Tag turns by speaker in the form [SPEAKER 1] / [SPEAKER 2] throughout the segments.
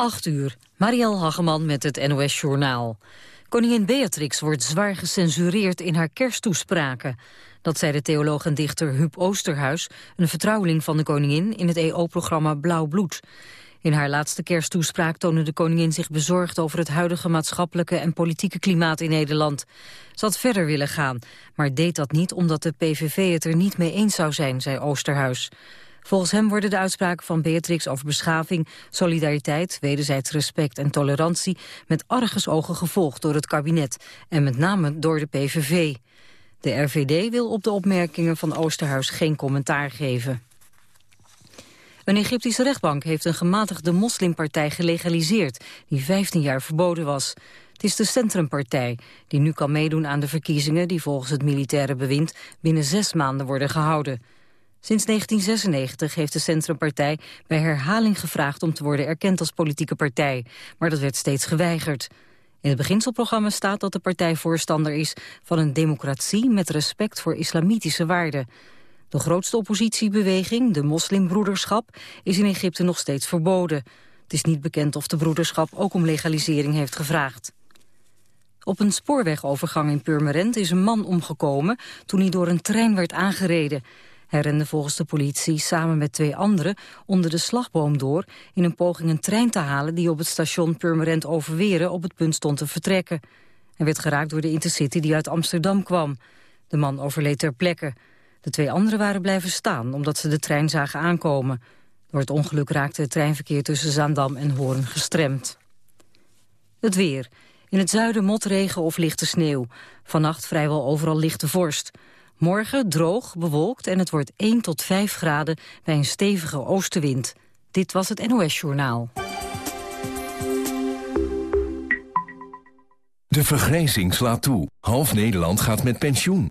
[SPEAKER 1] 8 uur, Marielle Hageman met het NOS Journaal. Koningin Beatrix wordt zwaar gecensureerd in haar kersttoespraken. Dat zei de theoloog en dichter Huub Oosterhuis, een vertrouweling van de koningin in het EO-programma Blauw Bloed. In haar laatste kersttoespraak toonde de koningin zich bezorgd over het huidige maatschappelijke en politieke klimaat in Nederland. Ze had verder willen gaan, maar deed dat niet omdat de PVV het er niet mee eens zou zijn, zei Oosterhuis. Volgens hem worden de uitspraken van Beatrix over beschaving, solidariteit, wederzijds respect en tolerantie met argusogen gevolgd door het kabinet en met name door de PVV. De RVD wil op de opmerkingen van Oosterhuis geen commentaar geven. Een Egyptische rechtbank heeft een gematigde moslimpartij gelegaliseerd... die 15 jaar verboden was. Het is de Centrumpartij, die nu kan meedoen aan de verkiezingen... die volgens het militaire bewind binnen zes maanden worden gehouden. Sinds 1996 heeft de Centrumpartij bij herhaling gevraagd om te worden erkend als politieke partij, maar dat werd steeds geweigerd. In het beginselprogramma staat dat de partij voorstander is van een democratie met respect voor islamitische waarden. De grootste oppositiebeweging, de moslimbroederschap, is in Egypte nog steeds verboden. Het is niet bekend of de broederschap ook om legalisering heeft gevraagd. Op een spoorwegovergang in Purmerend is een man omgekomen toen hij door een trein werd aangereden. Hij rende volgens de politie samen met twee anderen onder de slagboom door... in een poging een trein te halen die op het station Purmerend Overweren op het punt stond te vertrekken. Hij werd geraakt door de Intercity die uit Amsterdam kwam. De man overleed ter plekke. De twee anderen waren blijven staan omdat ze de trein zagen aankomen. Door het ongeluk raakte het treinverkeer tussen Zaandam en Hoorn gestremd. Het weer. In het zuiden motregen of lichte sneeuw. Vannacht vrijwel overal lichte vorst. Morgen droog, bewolkt en het wordt 1 tot 5 graden bij een stevige oostenwind. Dit was het NOS Journaal.
[SPEAKER 2] De vergrijzing slaat toe. Half Nederland gaat met pensioen.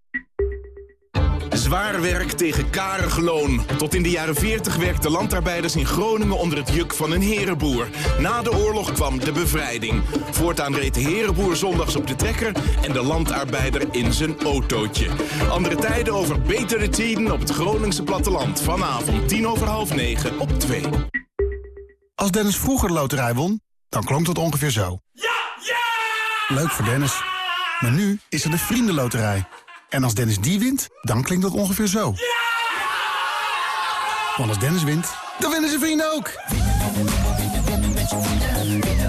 [SPEAKER 3] Zwaar werk tegen karig loon. Tot in de jaren 40 werkten landarbeiders in Groningen onder het juk van een herenboer. Na de oorlog kwam de bevrijding. Voortaan reed de herenboer zondags op de trekker en de landarbeider in zijn autootje. Andere tijden over betere tijden op het Groningse platteland. Vanavond tien over half negen op 2.
[SPEAKER 4] Als Dennis vroeger de loterij won, dan klonk dat ongeveer zo. Ja! Ja! Leuk voor Dennis. Maar nu is er de Vriendenloterij. En als Dennis die wint, dan klinkt dat ongeveer zo. Want als Dennis wint, dan winnen zijn vrienden ook.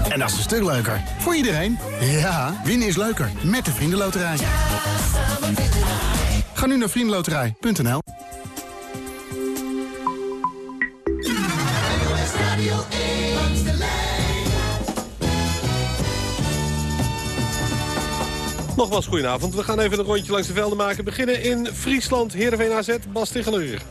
[SPEAKER 4] En dat is een stuk leuker. Voor iedereen. Ja, winnen is leuker. Met de Vriendenloterij. Ga nu naar vriendenloterij.nl
[SPEAKER 5] Nogmaals, goedenavond. We gaan even een rondje langs de velden maken. Beginnen in Friesland, Heerenveen AZ, Bas Tegeler.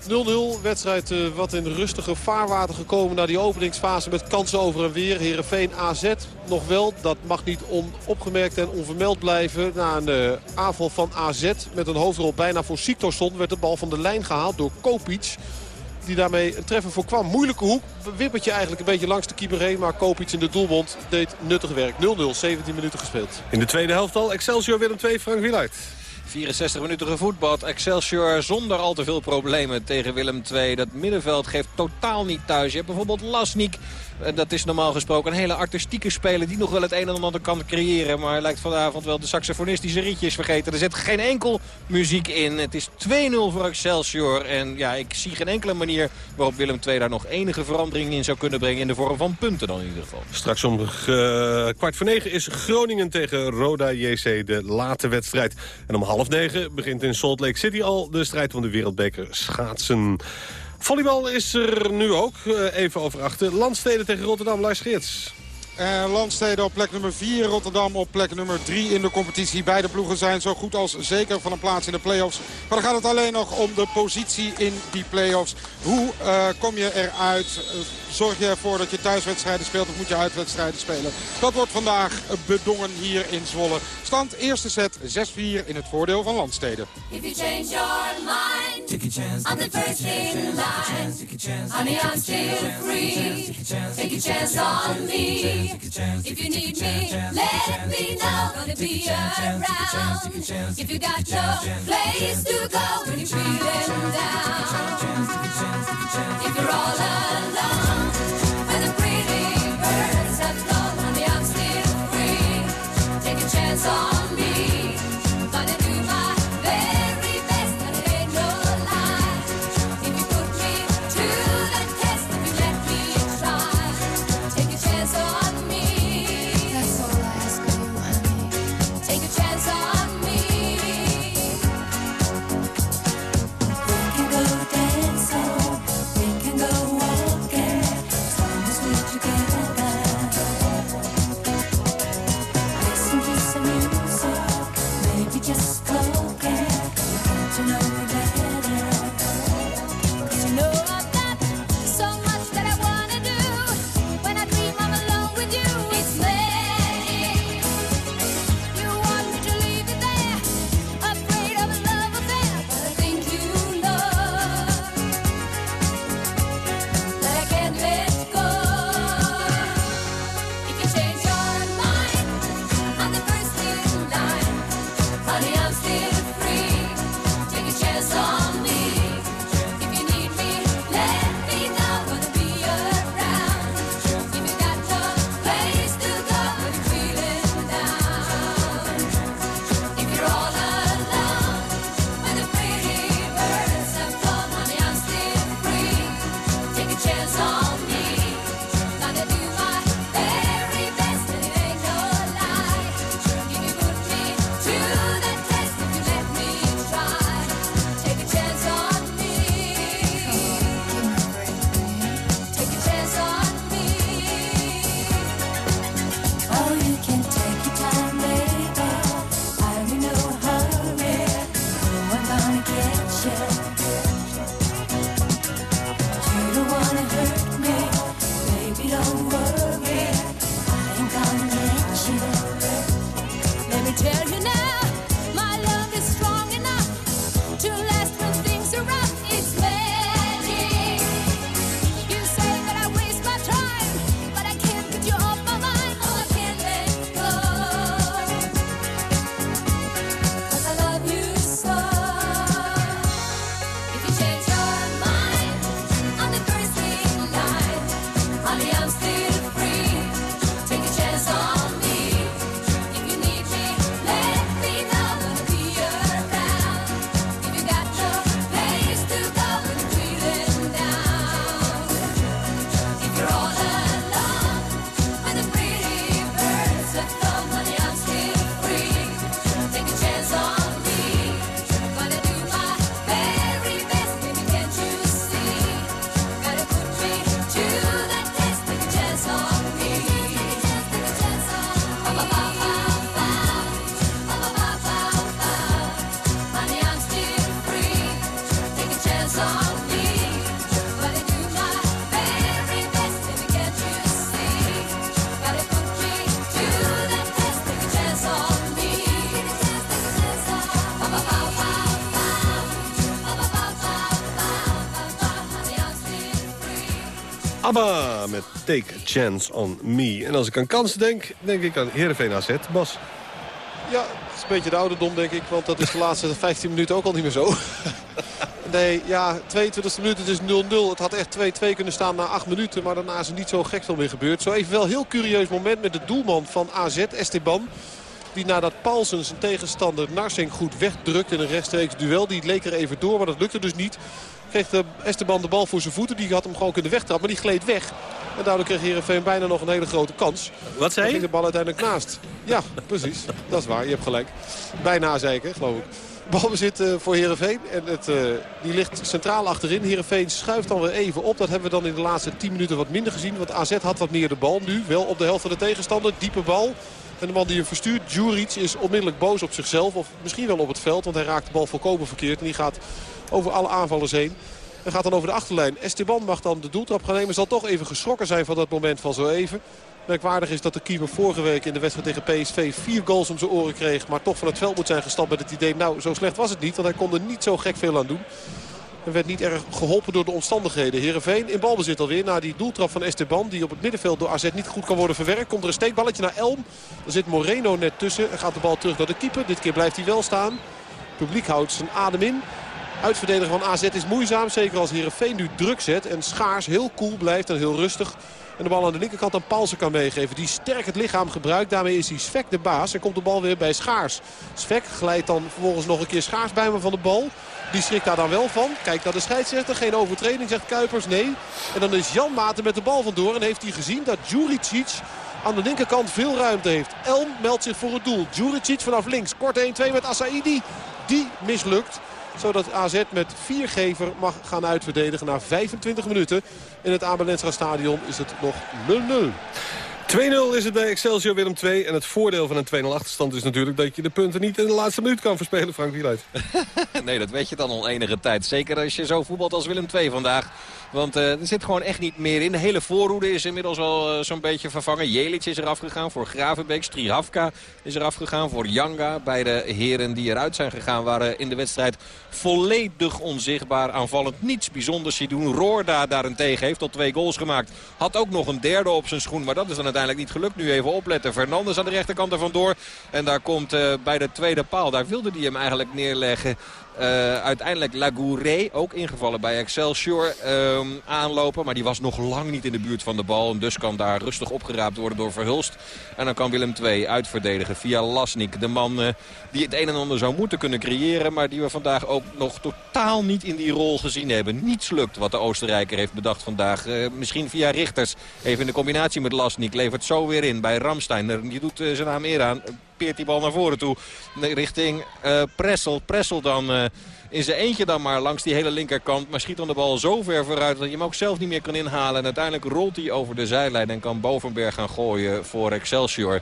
[SPEAKER 6] 0-0, wedstrijd uh, wat in rustige vaarwater gekomen... naar die openingsfase met kansen over en weer. Heerenveen AZ nog wel, dat mag niet onopgemerkt en onvermeld blijven. Na een uh, aanval van AZ met een hoofdrol bijna voor Siktorsson... werd de bal van de lijn gehaald door Kopic die daarmee een treffer voorkwam. Moeilijke hoek, wippertje eigenlijk een beetje langs de keeper heen. Maar Kopic in de doelmond deed nuttig werk. 0-0, 17 minuten gespeeld.
[SPEAKER 5] In de tweede helft al Excelsior Willem 2, Frank Wieluid.
[SPEAKER 7] 64 minuten gevoetbald. Excelsior zonder al te veel problemen tegen Willem II. Dat middenveld geeft totaal niet thuis. Je hebt bijvoorbeeld Lasnik eh, dat is normaal gesproken een hele artistieke speler die nog wel het een en ander kan creëren. Maar lijkt vanavond wel de saxofonistische ritjes vergeten. Er zit geen enkel muziek in. Het is 2-0 voor Excelsior. En ja, ik zie geen enkele manier waarop Willem II daar nog enige verandering in zou kunnen brengen. In de vorm van punten dan in ieder geval.
[SPEAKER 5] Straks om uh, kwart voor negen is Groningen tegen Roda JC de late wedstrijd. En om half negen begint in Salt Lake City al de strijd om de wereldbeker schaatsen. Volleybal is er nu ook. Eh, even over achter. Landsteden tegen Rotterdam. Lars Geerts.
[SPEAKER 8] En Landsteden op plek nummer 4, Rotterdam op plek nummer 3 in de competitie. Beide ploegen zijn zo goed als zeker van een plaats in de play-offs. Maar dan gaat het alleen nog om de positie in die play-offs. Hoe uh, kom je eruit? Uh, zorg je ervoor dat je thuiswedstrijden speelt of moet je uitwedstrijden spelen? Dat wordt vandaag bedongen hier in Zwolle. Stand eerste set 6-4 in het voordeel van Landsteden. If you change your mind.
[SPEAKER 9] Take a chance. I'm the first in line. Honey, I'm still free. Take a chance on me. If you need me, let me know. Gonna be around. If you got no place to go when you're feeling down. If you're all alone, when the pretty birds have flown, honey, I'm still free. Take a chance on
[SPEAKER 5] ABBA met Take a Chance on Me. En als ik aan kansen denk, denk ik aan Heerenveen AZ. Bas,
[SPEAKER 6] Ja, het is een beetje de ouderdom denk ik. Want dat is de laatste 15 minuten ook al niet meer zo. Nee, ja, 22e minuut, het is 0-0. Het had echt 2-2 kunnen staan na 8 minuten. Maar daarna is er niet zo gek veel meer gebeurd. Zo even wel een heel curieus moment met de doelman van AZ, Esteban. Die nadat Paulsen zijn tegenstander Narsing goed wegdrukt in een rechtstreeks duel. Die leek er even door, maar dat lukte dus niet. Kreeg de Esteban de bal voor zijn voeten. Die had hem gewoon kunnen wegtrappen, maar die gleed weg. En daardoor kreeg Heerenveen bijna nog een hele grote kans.
[SPEAKER 5] wat zei
[SPEAKER 6] ging
[SPEAKER 5] je?
[SPEAKER 6] de bal uiteindelijk naast. Ja, precies. Dat is waar. Je hebt gelijk. Bijna zeker, geloof ik. Balbezit eh voor Heerenveen. En het, eh, die ligt centraal achterin. Heerenveen schuift dan weer even op. Dat hebben we dan in de laatste 10 minuten wat minder gezien. Want AZ had wat meer de bal nu. Wel op de helft van de tegenstander. Diepe bal. En de man die hem verstuurt, Djuric, is onmiddellijk boos op zichzelf. Of misschien wel op het veld. Want hij raakt de bal volkomen verkeerd. En die gaat over alle aanvallers heen. En gaat dan over de achterlijn. Esteban mag dan de doeltrap gaan nemen. Zal toch even geschrokken zijn van dat moment van zo even. Merkwaardig is dat de keeper vorige week in de wedstrijd tegen PSV vier goals om zijn oren kreeg. Maar toch van het veld moet zijn gestapt met het idee, nou zo slecht was het niet. Want hij kon er niet zo gek veel aan doen. En werd niet erg geholpen door de omstandigheden. Heerenveen in balbezit alweer na die doeltrap van Esteban. Die op het middenveld door AZ niet goed kan worden verwerkt. Komt er een steekballetje naar Elm. Dan zit Moreno net tussen. En gaat de bal terug naar de keeper. Dit keer blijft hij wel staan. Het publiek houdt zijn adem in. Uitverdedigen van AZ is moeizaam. Zeker als Heerenveen nu druk zet. En Schaars heel cool blijft en heel rustig. En de bal aan de linkerkant aan Paulsen kan meegeven. Die sterk het lichaam gebruikt. Daarmee is hij Svek de baas. En komt de bal weer bij Schaars. Svek glijdt dan vervolgens nog een keer Schaars bij me van de bal. Die schrikt daar dan wel van. Kijkt naar de scheidsrechter. Geen overtreding, zegt Kuipers. Nee. En dan is Jan Maarten met de bal vandoor. En heeft hij gezien dat Juricic aan de linkerkant veel ruimte heeft. Elm meldt zich voor het doel. Juricic vanaf links. Kort 1-2 met Asaidi. Die mislukt zodat AZ met viergever mag gaan uitverdedigen na 25 minuten. In het Abelensra stadion is het nog 0-0.
[SPEAKER 5] 2-0 is het bij Excelsior Willem 2. En het voordeel van een 2-0 achterstand is natuurlijk dat je de punten niet in de laatste minuut kan verspelen, Frank Wieluid.
[SPEAKER 7] Nee, dat weet je dan al enige tijd. Zeker als je zo voetbalt als Willem II vandaag. Want eh, er zit gewoon echt niet meer in. De hele voorhoede is inmiddels al eh, zo'n beetje vervangen. Jelic is eraf gegaan voor Gravenbeek. Strihavka is eraf gegaan voor Janga. Beide heren die eruit zijn gegaan waren in de wedstrijd volledig onzichtbaar. Aanvallend niets bijzonders die doen. Roorda daarentegen heeft al twee goals gemaakt. Had ook nog een derde op zijn schoen. Maar dat is dan uiteindelijk niet gelukt. Nu even opletten. Fernandes aan de rechterkant er vandoor. En daar komt eh, bij de tweede paal. Daar wilde hij hem eigenlijk neerleggen. Uh, uiteindelijk Lagouré, ook ingevallen bij Excelsior, uh, aanlopen. Maar die was nog lang niet in de buurt van de bal. En dus kan daar rustig opgeraapt worden door Verhulst. En dan kan Willem II uitverdedigen via Lasnik. De man uh, die het een en ander zou moeten kunnen creëren. Maar die we vandaag ook nog totaal niet in die rol gezien hebben. Niets lukt wat de Oostenrijker heeft bedacht vandaag. Uh, misschien via Richters. Even in de combinatie met Lasnik. Levert zo weer in bij Ramstein. Die doet zijn naam eer aan peert die bal naar voren toe. Richting uh, Pressel. Pressel dan uh, in zijn eentje dan maar langs die hele linkerkant. Maar schiet dan de bal zo ver vooruit dat je hem ook zelf niet meer kan inhalen. En uiteindelijk rolt hij over de zijlijn en kan Bovenberg gaan gooien voor Excelsior.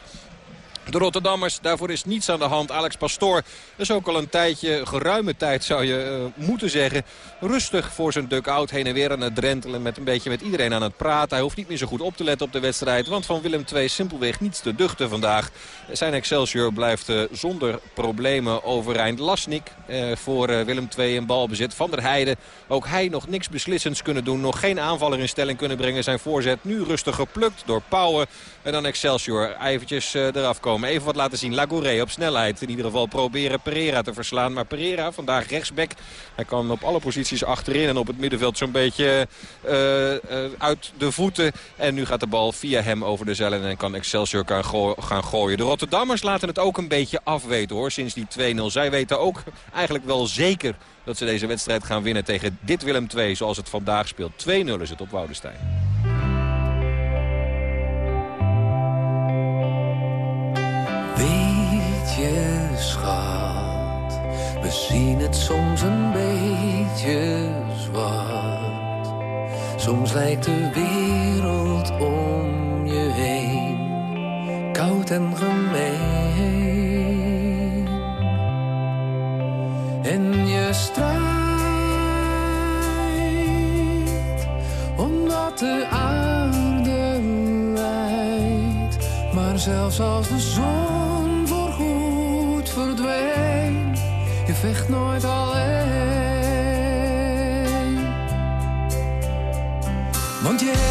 [SPEAKER 7] De Rotterdammers, daarvoor is niets aan de hand. Alex Pastoor is ook al een tijdje, geruime tijd zou je uh, moeten zeggen... rustig voor zijn duck-out heen en weer aan het drentelen... met een beetje met iedereen aan het praten. Hij hoeft niet meer zo goed op te letten op de wedstrijd... want van Willem II simpelweg niets te duchten vandaag. Zijn Excelsior blijft uh, zonder problemen overeind. Lasnik uh, voor Willem II in balbezit. Van der Heijden, ook hij nog niks beslissends kunnen doen. Nog geen aanvaller in stelling kunnen brengen. Zijn voorzet nu rustig geplukt door Pauwen. En dan Excelsior eventjes eraf komen. Even wat laten zien. Lagouré op snelheid. In ieder geval proberen Pereira te verslaan. Maar Pereira vandaag rechtsback. Hij kan op alle posities achterin en op het middenveld zo'n beetje uh, uh, uit de voeten. En nu gaat de bal via hem over de zeilen en kan Excelsior gaan, gaan gooien. De Rotterdammers laten het ook een beetje afweten hoor. Sinds die 2-0. Zij weten ook eigenlijk wel zeker dat ze deze wedstrijd gaan winnen tegen dit Willem II zoals het vandaag speelt. 2-0 is het op Woudenstein.
[SPEAKER 10] Zien het soms een beetje zwart. Soms lijkt de wereld om je heen koud en gemeen. En je strijdt omdat de aarde lijdt. Maar zelfs als de zon vecht nooit alleen. Want je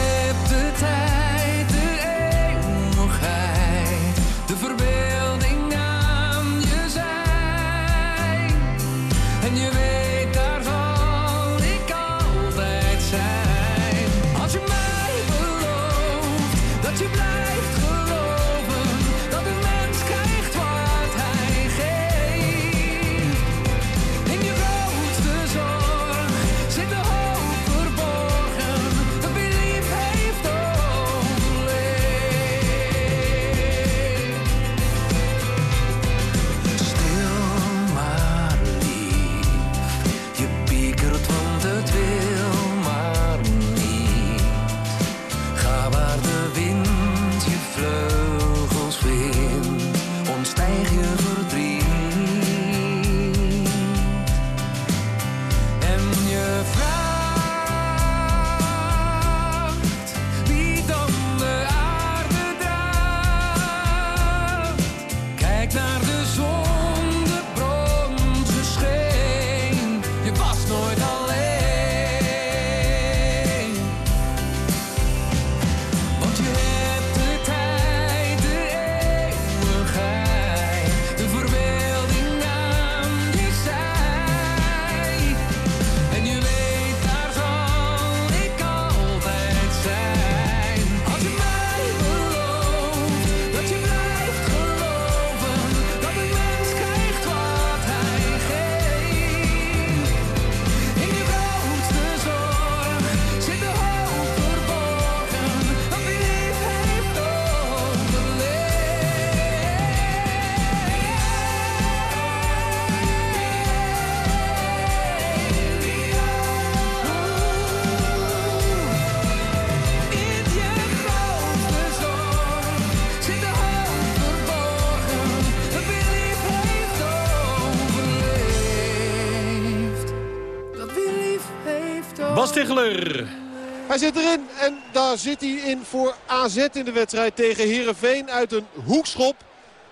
[SPEAKER 6] Hij zit erin en daar zit hij in voor AZ in de wedstrijd tegen Heerenveen uit een hoekschop.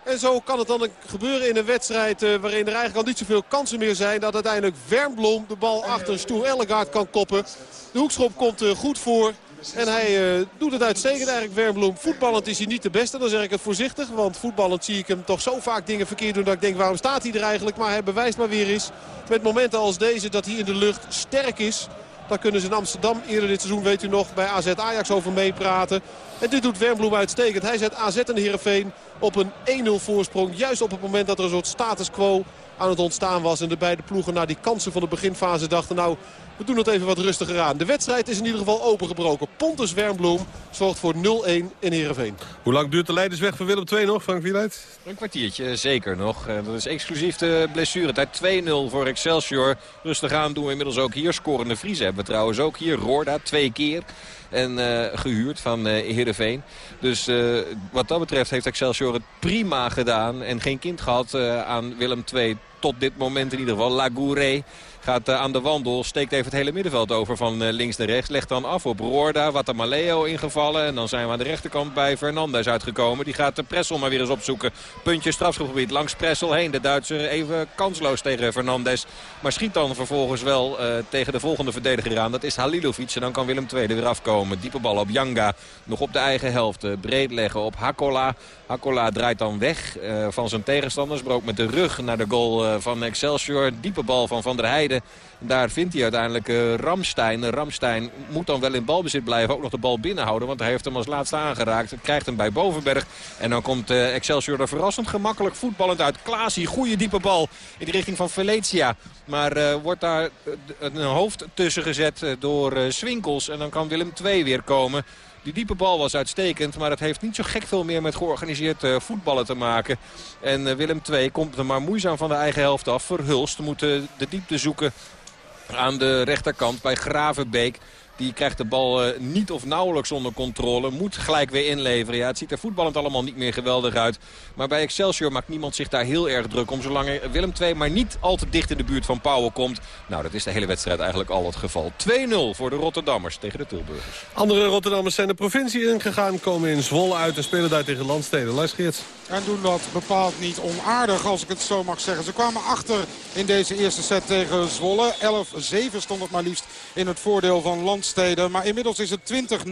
[SPEAKER 6] En zo kan het dan gebeuren in een wedstrijd eh, waarin er eigenlijk al niet zoveel kansen meer zijn. Dat uiteindelijk Wernblom de bal achter Stoer Ellegaard kan koppen. De hoekschop komt eh, goed voor. En hij eh, doet het uitstekend eigenlijk, Wernbloem. Voetballend is hij niet de beste, dan zeg ik het voorzichtig. Want voetballend zie ik hem toch zo vaak dingen verkeerd doen... dat ik denk, waarom staat hij er eigenlijk? Maar hij bewijst maar weer eens met momenten als deze dat hij in de lucht sterk is. Daar kunnen ze in Amsterdam eerder dit seizoen, weet u nog, bij AZ Ajax over meepraten. En dit doet Wernbloem uitstekend. Hij zet AZ en Heerenveen op een 1-0 voorsprong. Juist op het moment dat er een soort status quo aan het ontstaan was. En de beide ploegen na die kansen van de beginfase dachten... nou, we doen het even wat rustiger aan. De wedstrijd is in ieder geval opengebroken. Pontus Wernbloem zorgt voor 0-1 in Heerenveen.
[SPEAKER 5] Hoe lang duurt de leidersweg van Willem II nog, Frank Wieluid?
[SPEAKER 7] Een kwartiertje, zeker nog. Eh, Dat is exclusief de blessuretijd. 2-0 voor Excelsior. Rustig aan doen we inmiddels ook hier. Scorende Vriezen hebben we trouwens ook hier. Roorda twee keer. En eh, gehuurd van eh Heerenveen. Dus eh, wat dat betreft heeft Excelsior het prima gedaan. En geen kind gehad eh, aan Willem II. Tot dit moment in ieder geval. Lagouré gaat eh, aan de wandel. Steekt even het hele middenveld over van eh, links naar rechts. Legt dan af op Roorda. Watamaleo ingevallen. En dan zijn we aan de rechterkant bij Fernandes uitgekomen. Die gaat de Pressel maar weer eens opzoeken. Puntje strafschopgebied langs Pressel heen. De Duitser even kansloos tegen Fernandes. Maar schiet dan vervolgens wel eh, tegen de volgende verdediger aan. Dat is Halilovic. En dan kan Willem II er weer afkomen. Diepe bal op Janga. Nog op de eigen helft. eh, breed leggen op Hakola. Hakola draait dan weg eh, van zijn tegenstanders. Brook met de rug naar de goal eh, van Excelsior. Diepe bal van Van der Heijden. Daar vindt hij uiteindelijk eh, Ramstein. Ramstein moet dan wel in balbezit blijven. Ook nog de bal binnenhouden. Want hij heeft hem als laatste aangeraakt. Krijgt hem bij Bovenberg. En dan komt eh, Excelsior er verrassend gemakkelijk voetballend uit. Klaasie, goede diepe bal in de richting van Valencia. Maar eh, wordt daar eh, een hoofd tussen gezet eh, door eh, Swinkels. En dan kan Willem II weer komen. Die diepe bal was uitstekend, maar het heeft niet zo gek veel meer met georganiseerd eh, voetballen te maken. En eh, Willem II komt er maar moeizaam van de eigen helft af. Verhulst moet eh, de diepte zoeken aan de rechterkant bij Gravenbeek. Die krijgt de bal eh, niet of nauwelijks onder controle. Moet gelijk weer inleveren. Ja, het ziet er voetballend allemaal niet meer geweldig uit. Maar bij Excelsior maakt niemand zich daar heel erg druk om. Zolang Willem II maar niet al te dicht in de buurt van Pauwen komt. Nou, dat is de hele wedstrijd eigenlijk al het geval. 2-0 voor de Rotterdammers tegen de Tilburgers.
[SPEAKER 5] Andere Rotterdammers zijn de provincie ingegaan. Komen in Zwolle uit en spelen daar tegen Landsteden. Lars Geerts.
[SPEAKER 8] En doen dat bepaald niet onaardig, als ik het zo mag zeggen. Ze kwamen achter in deze eerste set tegen Zwolle. 11-7 stond het maar liefst in het voordeel van Landsteden. Maar inmiddels is het 20-19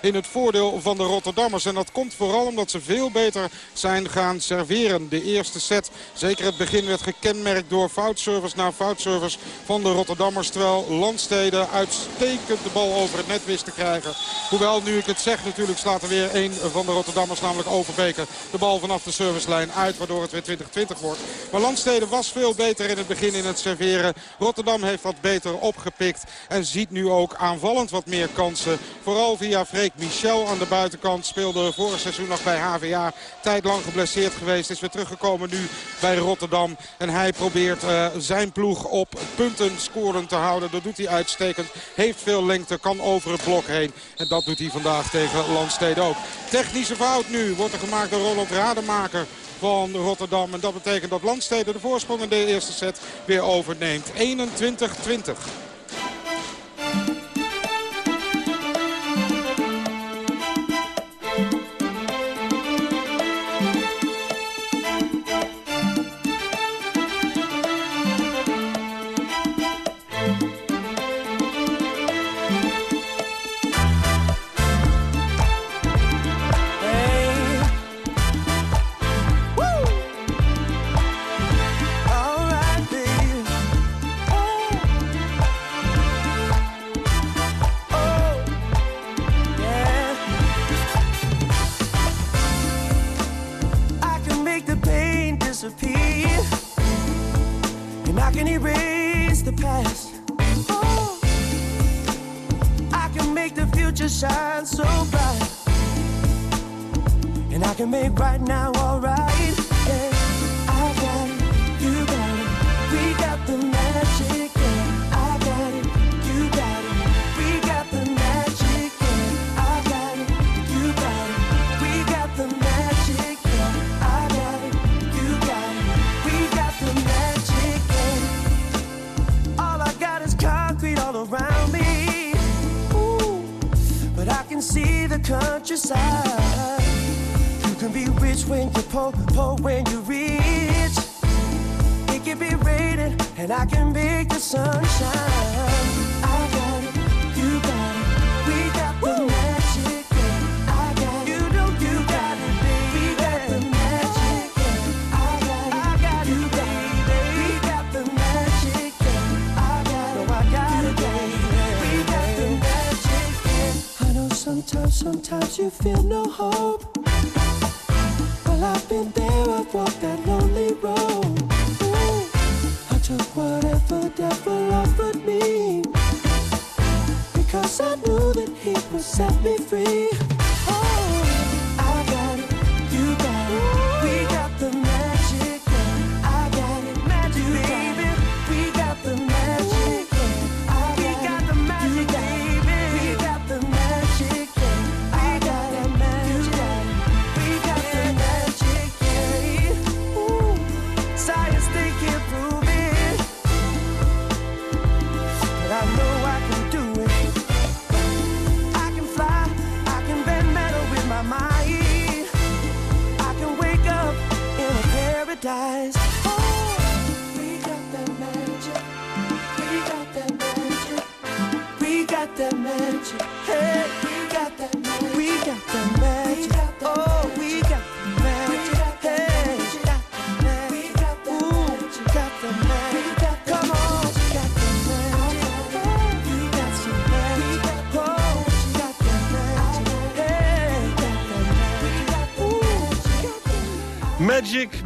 [SPEAKER 8] in het voordeel van de Rotterdammers. En dat komt vooral omdat ze veel beter zijn gaan serveren. De eerste set, zeker het begin, werd gekenmerkt door foutservice na foutservice van de Rotterdammers. Terwijl Landsteden uitstekend de bal over het net wist te krijgen. Hoewel, nu ik het zeg, natuurlijk slaat er weer een van de Rotterdammers, namelijk Overbeke, de bal vanaf de servicelijn uit. Waardoor het weer 20-20 wordt. Maar Landsteden was veel beter in het begin in het serveren. Rotterdam heeft wat beter opgepikt. En ziet nu ook aanvallend wat meer kansen. Vooral via Freek Michel aan de buitenkant. Speelde vorig seizoen nog bij HVA. Tijdlang geblesseerd geweest. Is weer teruggekomen nu bij Rotterdam. En hij probeert eh, zijn ploeg op punten scoren te houden. Dat doet hij uitstekend. Heeft veel lengte. Kan over het blok heen. En dat doet hij vandaag tegen Landsteden ook. Technische fout nu wordt er gemaakt door Roland Rademaker van Rotterdam. En dat betekent dat Landsteden de voorsprong in de eerste set weer overneemt. 21-20.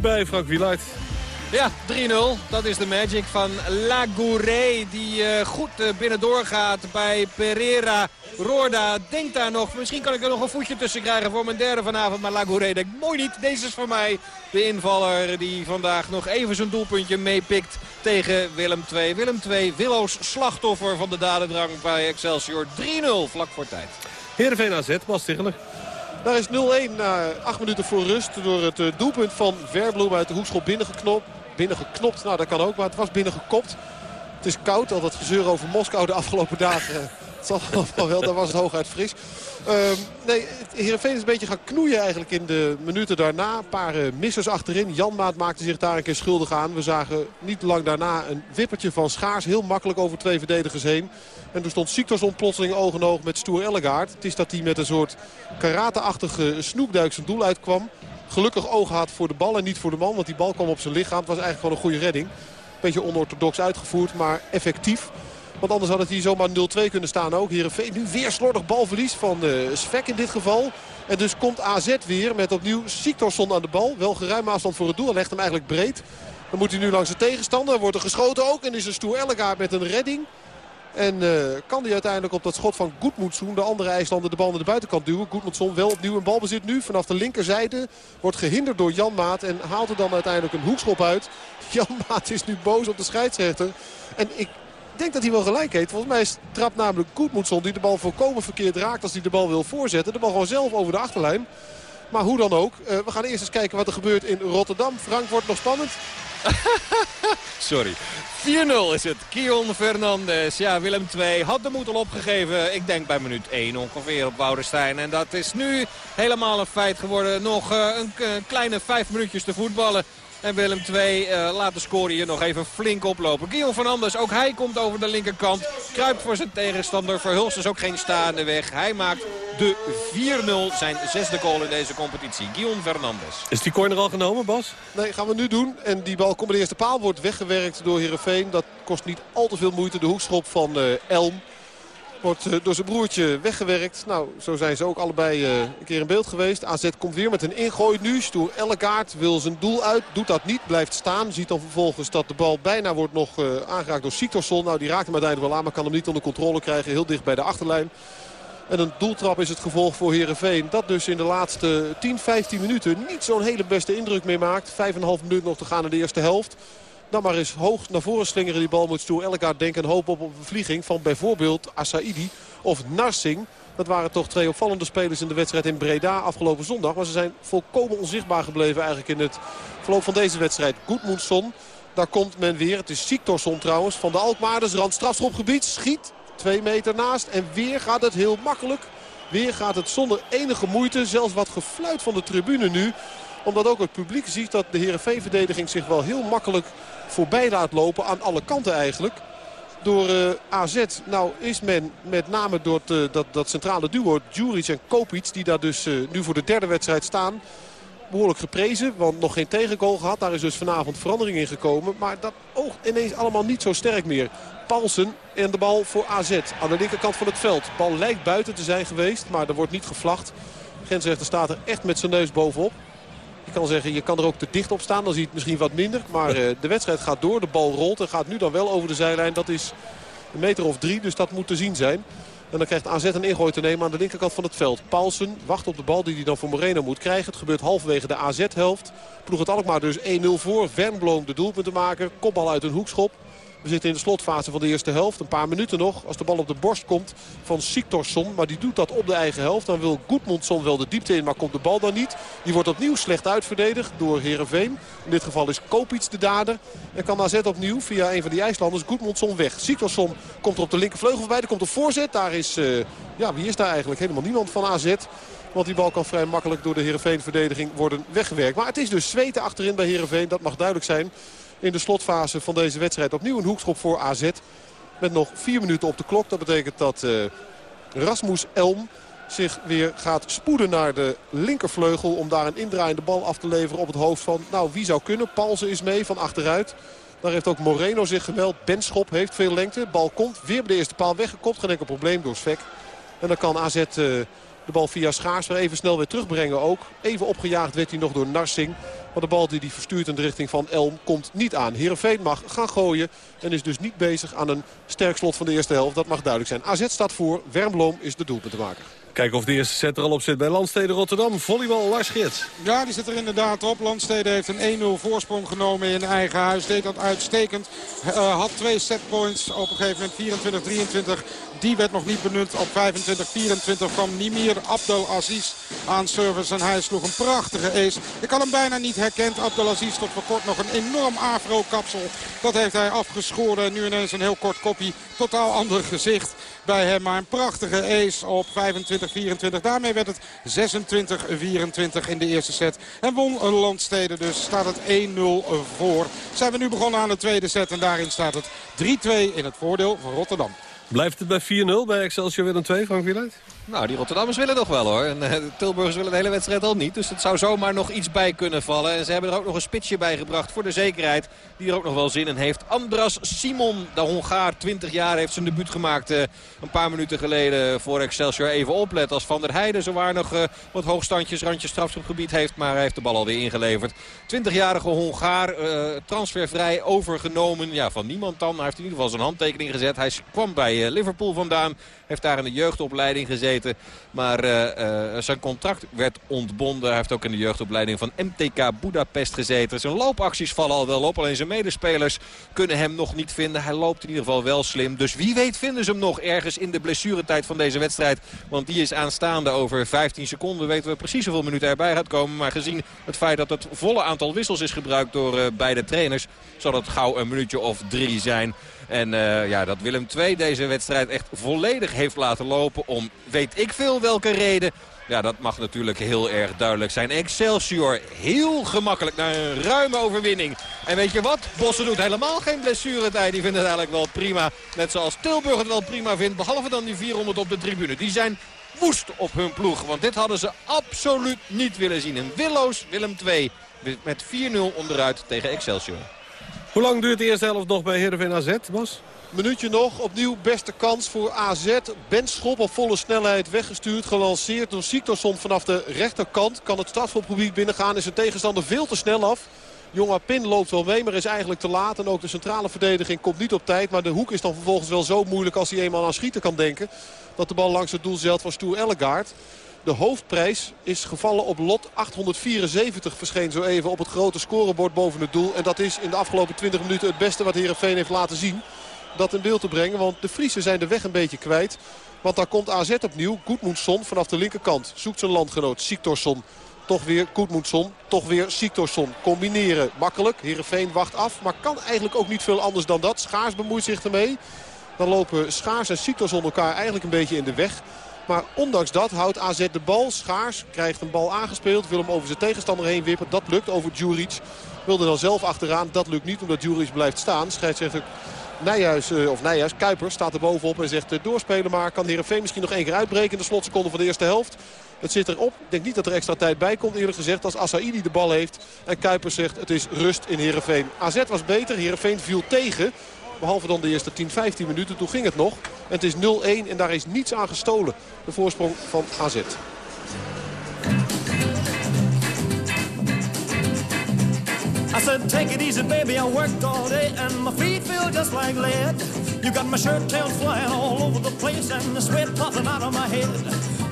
[SPEAKER 5] Bij Frank Wieluid.
[SPEAKER 7] Ja, 3-0. Dat is de magic van Lagouré. Die eh, goed eh, binnendoor gaat bij Pereira. Roorda denkt daar nog. Misschien kan ik er nog een voetje tussen krijgen voor mijn derde vanavond. Maar Lagouré denkt, mooi niet. Deze is voor mij de invaller die vandaag nog even zijn doelpuntje meepikt tegen Willem II. Willem II, Willows slachtoffer van de dadendrang bij Excelsior. 3-0 vlak voor tijd.
[SPEAKER 5] Heerenveen AZ, Bas Ticheler.
[SPEAKER 6] Daar is 0-1 na 8 minuten voor rust. Door het eh, doelpunt van Verbloem uit de hoekschop binnengeknopt. Binnengeknopt, nou dat kan ook, maar het was binnengekopt. Het is koud, al dat gezeur over Moskou de afgelopen dagen. Het zal wel, daar was het hooguit fris. Ehm, nee, Heerenveen is een beetje gaan knoeien eigenlijk in de minuten daarna. Een paar eh, missers achterin. Janmaat maakte zich daar een keer schuldig aan. We zagen niet lang daarna een wippertje van Schaars. Heel makkelijk over twee verdedigers heen. En toen stond Siktorsson plotseling oog oog met Stoer Ellegaard. Het is dat hij met een soort karateachtige snoepduik zijn doel uitkwam. Gelukkig oog had voor de bal en niet voor de man. Want die bal kwam op zijn lichaam. Het was eigenlijk gewoon een goede redding. Beetje onorthodox uitgevoerd, maar effectief. Want anders had het hier zomaar 0-2 kunnen staan ook. Heerenveen nu weer slordig balverlies van uh, Svek in dit geval. En dus komt AZ weer met opnieuw Siktorsson aan de bal. Wel geruime afstand voor het doel. Hij legt hem eigenlijk breed. Dan moet hij nu langs de tegenstander. Wordt er geschoten ook. En is een Stoer Ellegaard met een redding. En eh, kan hij uiteindelijk op dat schot van Goedmoedsoen, de andere IJslander, de bal naar de buitenkant duwen. Goedmoedsoen wel opnieuw een balbezit nu vanaf de linkerzijde. Wordt gehinderd door Jan Maat en haalt er dan uiteindelijk een hoekschop uit. Jan Maat is nu boos op de scheidsrechter. En ik denk dat hij wel gelijk heeft. Volgens mij trapt namelijk Goedmoedson die de bal volkomen verkeerd raakt als hij de bal wil voorzetten. De bal gewoon zelf over de achterlijn. Maar hoe dan ook. eh, we gaan eerst eens kijken wat er gebeurt in Rotterdam. Frank wordt nog spannend.
[SPEAKER 7] Sorry. 4-0 is het. Kion Fernandes. Ja, Willem 2 had de moed al opgegeven. Ik denk bij minuut 1 ongeveer op Woudenstein. En dat is nu helemaal een feit geworden. Nog eh, een kleine vijf minuutjes te voetballen. En Willem 2 eh, laat de score hier nog even flink oplopen. Guillaume Fernandes, ook hij komt over de linkerkant. Kruipt voor zijn tegenstander. Verhulst is ook geen staande weg. Hij maakt de 4-0 zijn zesde goal in deze competitie. Guillaume Fernandes.
[SPEAKER 5] Is die corner al genomen, Bas?
[SPEAKER 6] Nee, gaan we nu doen. En die bal komt de eerste paal. Wordt weggewerkt door Heerenveen. Dat kost niet al te veel moeite. De hoekschop van eh, Elm. Wordt eh, door zijn broertje weggewerkt. Nou, zo zijn ze ook allebei eh, een keer in beeld geweest. AZ komt weer met een ingooi nu. Stoer Ellegaard wil zijn doel uit. Doet dat niet. Blijft staan. Ziet dan vervolgens dat de bal bijna wordt nog eh, aangeraakt door Siktorsson. Nou, die raakt hem uiteindelijk wel aan. Maar kan hem niet onder controle krijgen. Heel dicht bij de achterlijn. En een doeltrap is het gevolg voor Heerenveen. Dat dus in de laatste 10, 15 minuten niet zo'n hele beste indruk meer maakt. 5,5 minuut nog te gaan in de eerste helft. Dan maar eens hoog naar voren slingeren die bal moet Stoer Ellegaard denken. En hoop op een vlieging van bijvoorbeeld Asaidi of Narsing. Dat waren toch twee opvallende spelers in de wedstrijd in Breda afgelopen zondag. Maar ze zijn volkomen onzichtbaar gebleven eigenlijk in het verloop van deze wedstrijd. Goedmoensson, daar komt men weer. Het is Siktorsson trouwens van de Alkmaarders. Rand strafschopgebied, schiet. Twee meter naast. En weer gaat het heel makkelijk. Weer gaat het zonder enige moeite, zelfs wat gefluit van de tribune nu. Omdat ook het publiek ziet dat de Heerenveen-verdediging zich wel heel makkelijk voorbij laat lopen. Aan alle kanten eigenlijk. Door eh, AZ nou is men met name door dat, dat centrale duo Djuric en Kopic... die daar dus eh, nu voor de derde wedstrijd staan behoorlijk geprezen. Want nog geen tegengoal gehad. Daar is dus vanavond verandering in gekomen. Maar dat oogt ineens allemaal niet zo sterk meer. Paulsen en de bal voor AZ aan de linkerkant van het veld. Bal lijkt buiten te zijn geweest, maar er wordt niet gevlacht. Grensrechter staat er echt met zijn neus bovenop. Je kan zeggen, je kan er ook te dicht op staan. Dan zie je het misschien wat minder. Maar eh, de wedstrijd gaat door. De bal rolt en gaat nu dan wel over de zijlijn. Dat is een meter of drie, dus dat moet te zien zijn. En dan krijgt AZ een ingooi te nemen aan de linkerkant van het veld. Paulsen wacht op de bal die hij dan voor Moreno moet krijgen. Het gebeurt halverwege de AZ-helft. Ploeg het Alkmaar dus 1-0 voor. Wernbloem de doelpuntenmaker. Kopbal uit een hoekschop. We zitten in de slotfase van de eerste helft. Een paar minuten nog. Als de bal op de borst komt van Siktorsson. Maar die doet dat op de eigen helft. Dan wil Goedmundsson wel de diepte in. Maar komt de bal dan niet. Die wordt opnieuw slecht uitverdedigd door Herenveen. In dit geval is Kopic de dader. En kan AZ opnieuw via een van die IJslanders Goedmundsson weg. Siktorsson komt er op de linkervleugel voorbij. Er komt een voorzet. Daar is, eh, ja wie is daar eigenlijk? Helemaal niemand van AZ. Want die bal kan vrij makkelijk door de Heerenveen-verdediging worden weggewerkt. Maar het is dus zweten achterin bij Heerenveen. Dat mag duidelijk zijn in de slotfase van deze wedstrijd. Opnieuw een hoekschop voor AZ. Met nog vier minuten op de klok. Dat betekent dat eh, Rasmus Elm zich weer gaat spoeden naar de linkervleugel... om daar een indraaiende bal af te leveren op het hoofd van... nou, wie zou kunnen? Palsen is mee van achteruit. Daar heeft ook Moreno zich gemeld. Benschop heeft veel lengte. Bal komt weer bij de eerste paal weggekopt. Geen enkel probleem door Svek. En dan kan AZ... eh, de bal via Schaars weer even snel weer terugbrengen ook. Even opgejaagd werd hij nog door Narsing. Maar de bal die hij verstuurt in de richting van Elm komt niet aan. Heerenveen mag gaan gooien en is dus niet bezig aan een sterk slot van de eerste helft. Dat mag duidelijk zijn. AZ staat voor. Wermloom is de doelpuntenmaker.
[SPEAKER 5] Kijken of de eerste set er al op zit bij Landstede Rotterdam. Volleybal Lars Geerts.
[SPEAKER 8] Ja, die zit er inderdaad op. Landstede heeft een 1-0 voorsprong genomen in eigen huis. Deed dat uitstekend. Eh, had twee setpoints op een gegeven moment 24-23. Die werd nog niet benut op 25-24 van Nimir Abdelaziz aan service. En hij sloeg een prachtige ace. Ik had hem bijna niet herkend. Abdelaziz tot voor kort nog een enorm afro-kapsel. Dat heeft hij afgeschoren. En nu ineens een heel kort kopje. Totaal ander gezicht bij hem. Maar een prachtige ace op 25-24. Daarmee werd het 26-24 in de eerste set. En won Landstede dus. Staat het 1-0 voor. Zijn we nu begonnen aan de tweede set. En daarin staat het 3-2 in het voordeel van Rotterdam.
[SPEAKER 5] Blijft het bij 4-0 bij Excelsior Willem 2, Frank Wieluid?
[SPEAKER 7] Nou, die Rotterdammers willen nog wel hoor. En eh, de Tilburgers willen de hele wedstrijd al niet. Dus het zou zomaar nog iets bij kunnen vallen. En ze hebben er ook nog een spitsje bij gebracht voor de zekerheid. Die er ook nog wel zin in heeft. Andras Simon, de Hongaar, 20 jaar, heeft zijn debuut gemaakt. eh, een paar minuten geleden voor Excelsior. Even oplet als Van der Heijden zowaar nog eh, wat hoogstandjes, randjes strafschopgebied heeft. Maar hij heeft de bal alweer ingeleverd. 20-jarige Hongaar, transfervrij overgenomen. Ja, van niemand dan. Hij heeft in ieder geval zijn handtekening gezet. Hij kwam bij Liverpool vandaan. Heeft daar in de jeugdopleiding gezeten. Maar eh, eh, zijn contract werd ontbonden. Hij heeft ook in de jeugdopleiding van MTK Budapest gezeten. Zijn loopacties vallen al wel op. Alleen zijn medespelers kunnen hem nog niet vinden. Hij loopt in ieder geval wel slim. Dus wie weet vinden ze hem nog ergens in de blessuretijd van deze wedstrijd. Want die is aanstaande over 15 seconden. Weten we precies hoeveel minuten erbij gaat komen. Maar gezien het feit dat het volle aantal wissels is gebruikt door eh, beide trainers... zal het gauw een minuutje of drie zijn. En eh, ja, dat Willem II deze wedstrijd echt volledig heeft laten lopen om weet ik veel welke reden. Ja, dat mag natuurlijk heel erg duidelijk zijn. Excelsior heel gemakkelijk naar een ruime overwinning. En weet je wat? Bossen doet helemaal geen blessuretijd. Die vindt het eigenlijk wel prima. Net zoals Tilburg het wel prima vindt. Behalve dan die 400 op de tribune. Die zijn woest op hun ploeg. Want dit hadden ze absoluut niet willen zien. Een willoos Willem II met 4-0 onderuit tegen Excelsior.
[SPEAKER 5] Hoe lang duurt de eerste helft nog bij Heerenveen AZ, Bas?
[SPEAKER 6] Minuutje nog. Opnieuw beste kans voor AZ. Benschop op volle snelheid weggestuurd. Gelanceerd door Siktorsson vanaf de rechterkant. Kan het strafschopgebied binnengaan. Is de tegenstander veel te snel af. Jonga Pin loopt wel mee, maar is eigenlijk te laat. En ook de centrale verdediging komt niet op tijd. Maar de hoek is dan vervolgens wel zo moeilijk als hij eenmaal aan schieten kan denken. Dat de bal langs het doel zelt van Stoer Ellegaard. De hoofdprijs is gevallen op lot 874. Verscheen zo even op het grote scorebord boven het doel. En dat is in de afgelopen 20 minuten het beste wat Heerenveen heeft laten zien. Dat in beeld te brengen, want de Friesen zijn de weg een beetje kwijt. Want daar komt AZ opnieuw. Goedmoensson vanaf de linkerkant. Zoekt zijn landgenoot Siktorsson. Toch weer Goedmoensson, toch weer Siktorsson. Combineren makkelijk. Heerenveen wacht af, maar kan eigenlijk ook niet veel anders dan dat. Schaars bemoeit zich ermee. Dan lopen Schaars en Siktorsson elkaar eigenlijk een beetje in de weg. Maar ondanks dat houdt AZ de bal. Schaars krijgt een bal aangespeeld. Wil hem over zijn tegenstander heen wippen. Dat lukt over Djuric. Wilde dan zelf achteraan. Dat lukt niet omdat Djuric blijft staan. Scheidsrechter Nijhuis, eh, of Nijhuis, Kuipers staat er bovenop en zegt eh, doorspelen maar. Kan Heerenveen misschien nog één keer uitbreken in de slotseconde van de eerste helft. Het zit erop. Ik denk niet dat er extra tijd bij komt eerlijk gezegd. Als Assaidi de bal heeft en Kuipers zegt het is rust in Heerenveen. AZ was beter. Heerenveen viel tegen. Behalve dan de eerste 10, 15 minuten. Toen ging het nog. En het is 0-1 en daar is niets aan gestolen. De voorsprong van AZ.
[SPEAKER 11] I said, take it easy, baby. I worked all day and my feet feel just like lead. You got my shirt tails flying all over the place and the sweat popping out of my head.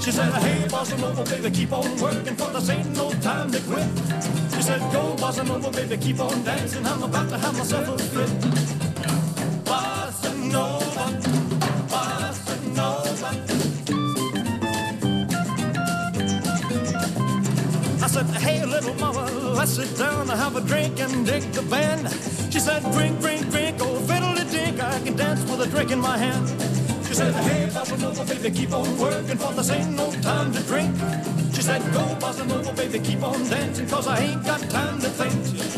[SPEAKER 11] She said, hey, bossa nova, baby, keep on working for this ain't no time to quit. She said, go, bossa nova, baby, keep on dancing. I'm about to have myself a fit. Sit down I have a drink and dig the band. She said, drink, drink, drink, oh, fiddly dink, I can dance with a drink in my hand. She said, hey, bossa nova, baby, keep on working, for this ain't no time to drink. She said, go, bossa nova, baby, keep on dancing, cause I ain't got time to think.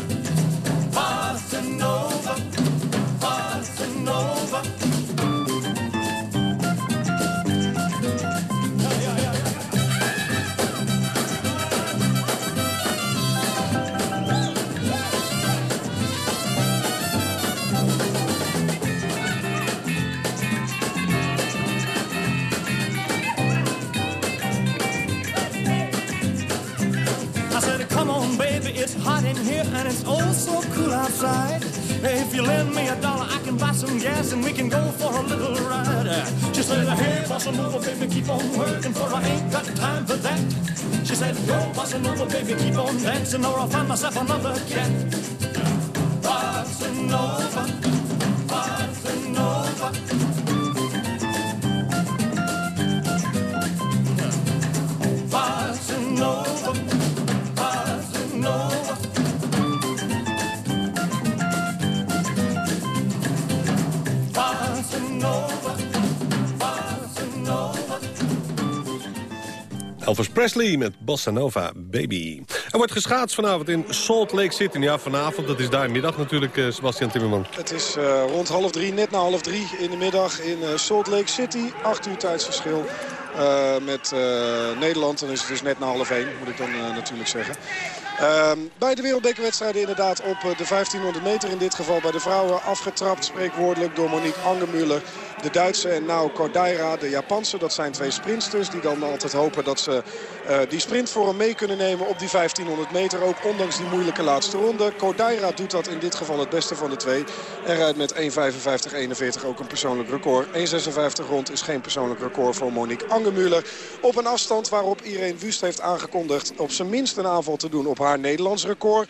[SPEAKER 11] On working for I ain't got time for that. She said, go, bossa nova, baby, keep on dancing or I'll find myself another cat.
[SPEAKER 5] Presley met Bossa Nova Baby. Er wordt geschaatst vanavond in Salt Lake City. Ja, vanavond, dat is daar middag natuurlijk, eh, Sebastian Timmerman.
[SPEAKER 12] Het is eh, rond half drie, net na half drie in de middag in eh, Salt Lake City. Acht uur tijdsverschil eh, met Nederland. Dan is het dus net na half één, moet ik dan natuurlijk zeggen. Ehm, bij de wereldbekerwedstrijden inderdaad op eh, de 1500 meter. In dit geval bij de vrouwen afgetrapt spreekwoordelijk door Monique Angermuller. De Duitse en nou Kordaira, de Japanse. Dat zijn twee sprinters die dan altijd hopen dat ze eh, die sprint voor hem mee kunnen nemen op die 1500 meter. Ook ondanks die moeilijke laatste ronde. Kordaira doet dat in dit geval het beste van de twee. En rijdt met 1.55-41 ook een persoonlijk record. 1.56 rond is geen persoonlijk record voor Monique Angermuller. Op een afstand waarop Irene Wust heeft aangekondigd op zijn minst een aanval te doen op haar Nederlands record. 1.52-38.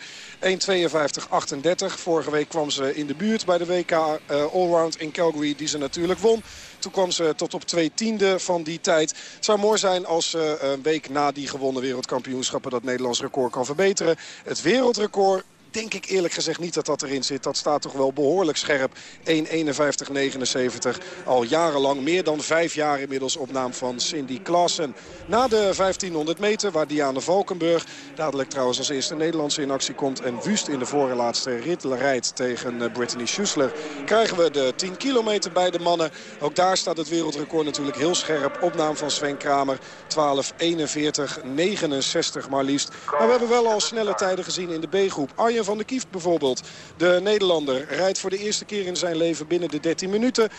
[SPEAKER 12] Vorige week kwam ze in de buurt bij de WK eh, Allround in Calgary die ze natuurlijk won. Toen kwam ze tot op twee tiende van die tijd. Het zou mooi zijn als ze een week na die gewonnen wereldkampioenschappen dat Nederlands record kan verbeteren. Het wereldrecord denk ik eerlijk gezegd niet dat dat erin zit. Dat staat toch wel behoorlijk scherp. 1.51.79 al jarenlang. Meer dan vijf jaar inmiddels op naam van Cindy Klaassen. Na de 1500 meter waar Diane Valkenburg dadelijk trouwens als eerste Nederlandse in actie komt. En Wust in de voorlaatste rit rijdt tegen eh, Brittany Schussler. Krijgen we de 10 kilometer bij de mannen. Ook daar staat het wereldrecord natuurlijk heel scherp. Op naam van Sven Kramer. 12.41.69 maar liefst. Maar we hebben wel al snelle tijden gezien in de B-groep. Van der Kieft bijvoorbeeld. De Nederlander rijdt voor de eerste keer in zijn leven binnen de 13 minuten. 12.56.90.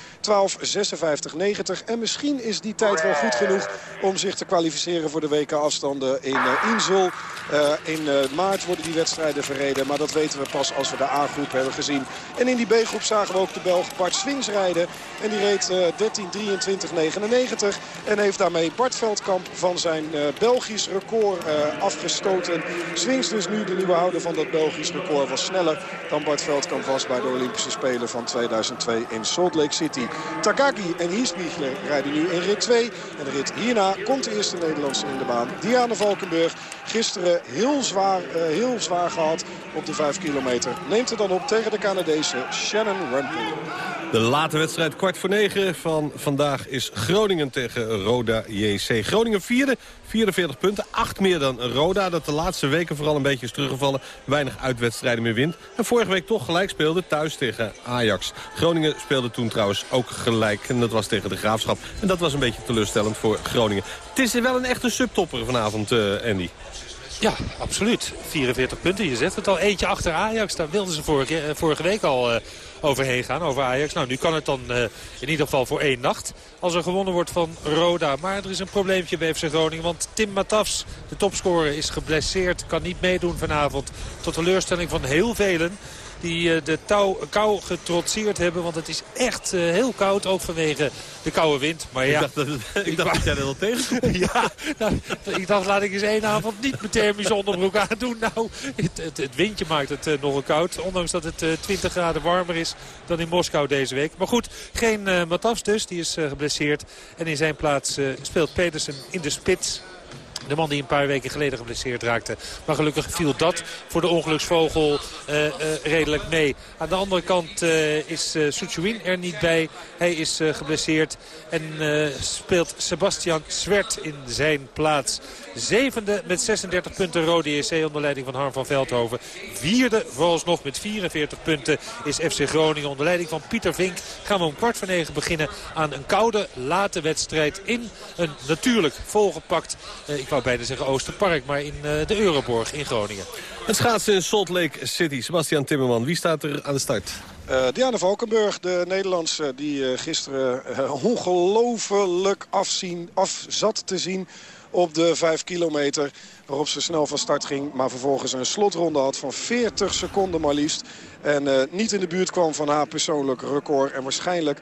[SPEAKER 12] En misschien is die tijd wel goed genoeg om zich te kwalificeren voor de WK-afstanden in uh, Insel. Uh, in uh, maart worden die wedstrijden verreden. Maar dat weten we pas als we de A-groep hebben gezien. En in die B-groep zagen we ook de Belg Bart Swings rijden. En die reed 13.23.99. En heeft daarmee Bart Veldkamp van zijn Belgisch record afgestoten. Swings dus nu de nieuwe houder van dat Belgisch record. Was sneller dan Bart Veldkamp was bij de Olympische Spelen van 2002 in Salt Lake City. Takagi en Hiesbiegler rijden nu in rit 2. En de rit hierna komt de eerste Nederlandse in de baan. Diana Valkenburg. Gisteren heel zwaar, uh, heel zwaar gehad op de 5 kilometer. Neemt er dan op tegen de Canadese Shannon Rampel.
[SPEAKER 5] De late wedstrijd kwart voor negen van vandaag is Groningen tegen Roda JC. Groningen vierde, 44 punten, 8 meer dan Roda. Dat de laatste weken vooral een beetje is teruggevallen. Weinig uitwedstrijden meer wint. En vorige week toch gelijk speelde thuis tegen Ajax. Groningen speelde toen trouwens ook gelijk. En dat was tegen de Graafschap. En dat was een beetje teleurstellend voor Groningen. Het is wel een echte subtopper vanavond, eh, Andy.
[SPEAKER 13] Ja, absoluut. 44 punten. Je zet het al eentje achter Ajax. Daar wilden ze vorige, eh, vorige week al eh, overheen gaan, over Ajax. Nou, nu kan het dan eh, in ieder geval voor één nacht. Als er gewonnen wordt van Roda. Maar er is een probleempje bij FC Groningen. Want Tim Matafs, de topscorer, is geblesseerd. Kan niet meedoen vanavond. Tot teleurstelling van heel velen die eh, de touw, kou getrotseerd hebben. Want het is echt eh, heel koud, ook vanwege de koude wind. Maar ja,
[SPEAKER 5] Ik dacht dat, ik dacht dat jij er wel tegen
[SPEAKER 13] ja, nou, ik dacht laat ik eens één avond niet mijn thermische onderbroek aan doen. Nou, het, het, het windje maakt het eh, nogal koud. Ondanks dat het eh, 20 graden warmer is dan in Moskou deze week. Maar goed, geen Matafs dus. Die is geblesseerd. En in zijn plaats speelt Pedersen in de spits. De man die een paar weken geleden geblesseerd raakte. Maar gelukkig viel dat voor de ongeluksvogel eh, eh, redelijk mee. Aan de andere kant eh, is Soetjouin er niet bij. Hij is geblesseerd. En speelt Sebastian Zwert in zijn plaats. Zevende met 36 punten Rode JC onder leiding van Harm van Veldhoven. Vierde vooralsnog met 44 punten is FC Groningen onder leiding van Pieter Vink. Gaan we om kwart voor negen beginnen aan een koude late wedstrijd in een natuurlijk volgepakt, ik wou bijna zeggen Oosterpark, maar in eh, de Euroborg in Groningen.
[SPEAKER 5] Het schaatsen in Salt Lake City. Sebastian Timmerman, wie staat er aan de start?
[SPEAKER 12] Eh, Diana Valkenburg, de Nederlandse die eh, gisteren eh, ongelooflijk afzien, af zat te zien op de 5 kilometer. Waarop ze snel van start ging, maar vervolgens een slotronde had van 40 seconden maar liefst. En eh, niet in de buurt kwam van haar persoonlijk record. En waarschijnlijk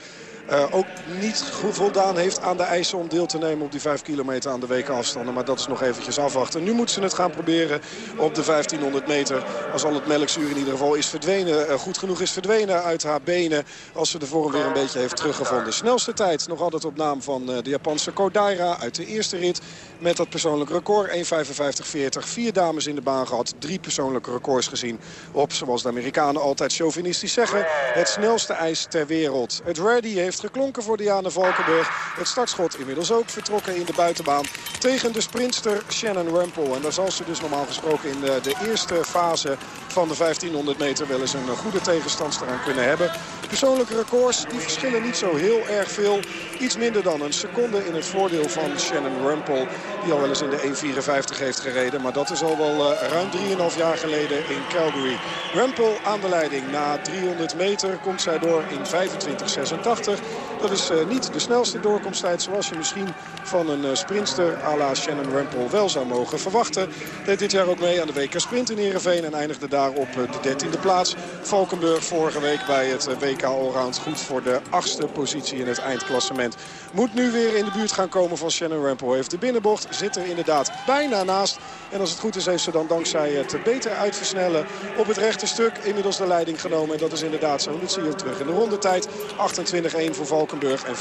[SPEAKER 12] eh, ook niet voldaan heeft aan de eisen om deel te nemen op die 5 kilometer aan de weken afstanden. Maar dat is nog eventjes afwachten. Nu moet ze het gaan proberen op de 1500 meter. Als al het melkzuur in ieder geval is verdwenen, eh, goed genoeg is verdwenen uit haar benen. Als ze de vorm weer een beetje heeft teruggevonden. Snelste tijd nog altijd op naam van eh, de Japanse Kodaira uit de eerste rit. Met dat persoonlijk record 1.55.40. Vier dames in de baan gehad. Drie persoonlijke records gezien op, zoals de Amerikanen altijd chauvinistisch zeggen, het snelste ijs ter wereld. Het ready heeft geklonken voor Diana Valkenburg. Het startschot inmiddels ook vertrokken in de buitenbaan tegen de sprinster Shannon Rampel. En daar zal ze dus normaal gesproken in de, de eerste fase van de 1500 meter wel eens een goede tegenstandster aan kunnen hebben. Persoonlijke records die verschillen niet zo heel erg veel. Iets minder dan een seconde in het voordeel van Shannon Rampel. Die al wel eens in de 1.54 heeft gereden. Maar dat is al wel eh, ruim 3,5 jaar geleden in Calgary. Rampel aan de leiding. Na 300 meter komt zij door in 25.86. Dat is eh, niet de snelste doorkomsttijd zoals je misschien van een eh, sprinter à la Shannon Rampel wel zou mogen verwachten. Deed dit jaar ook mee aan de WK Sprint in Heerenveen en eindigde daar op eh, de 13e plaats. Valkenburg vorige week bij het WK Allround goed voor de achtste positie in het eindklassement. Moet nu weer in de buurt gaan komen van Shannon Rampel. Heeft de binnenbocht, zit er inderdaad bijna naast. En als het goed is heeft ze dan dankzij het beter uitversnellen op het rechte stuk inmiddels de leiding genomen. En dat is inderdaad zo. Dat zie je ook terug in de rondetijd. 28-1 voor Valkenburg en 54-41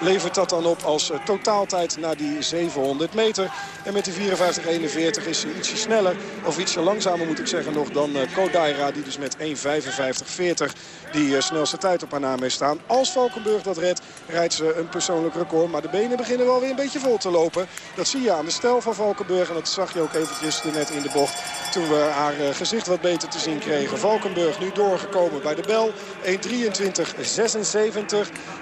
[SPEAKER 12] levert dat dan op als eh, totaaltijd na die 700 meter. En met die 54-41 is ze ietsje sneller, of ietsje langzamer moet ik zeggen nog, dan eh, Kodaira. Die dus met 1.55-40 die eh, snelste tijd op haar naam heeft staan. Als Valkenburg dat redt, rijdt ze een persoonlijk record. Maar de benen beginnen wel weer een beetje vol te lopen. Dat zie je aan de stijl van Valkenburg. En dat zag je ook eventjes net in de bocht toen we haar eh, gezicht wat beter te zien kregen. Valkenburg nu doorgekomen bij de bel. 1.23.76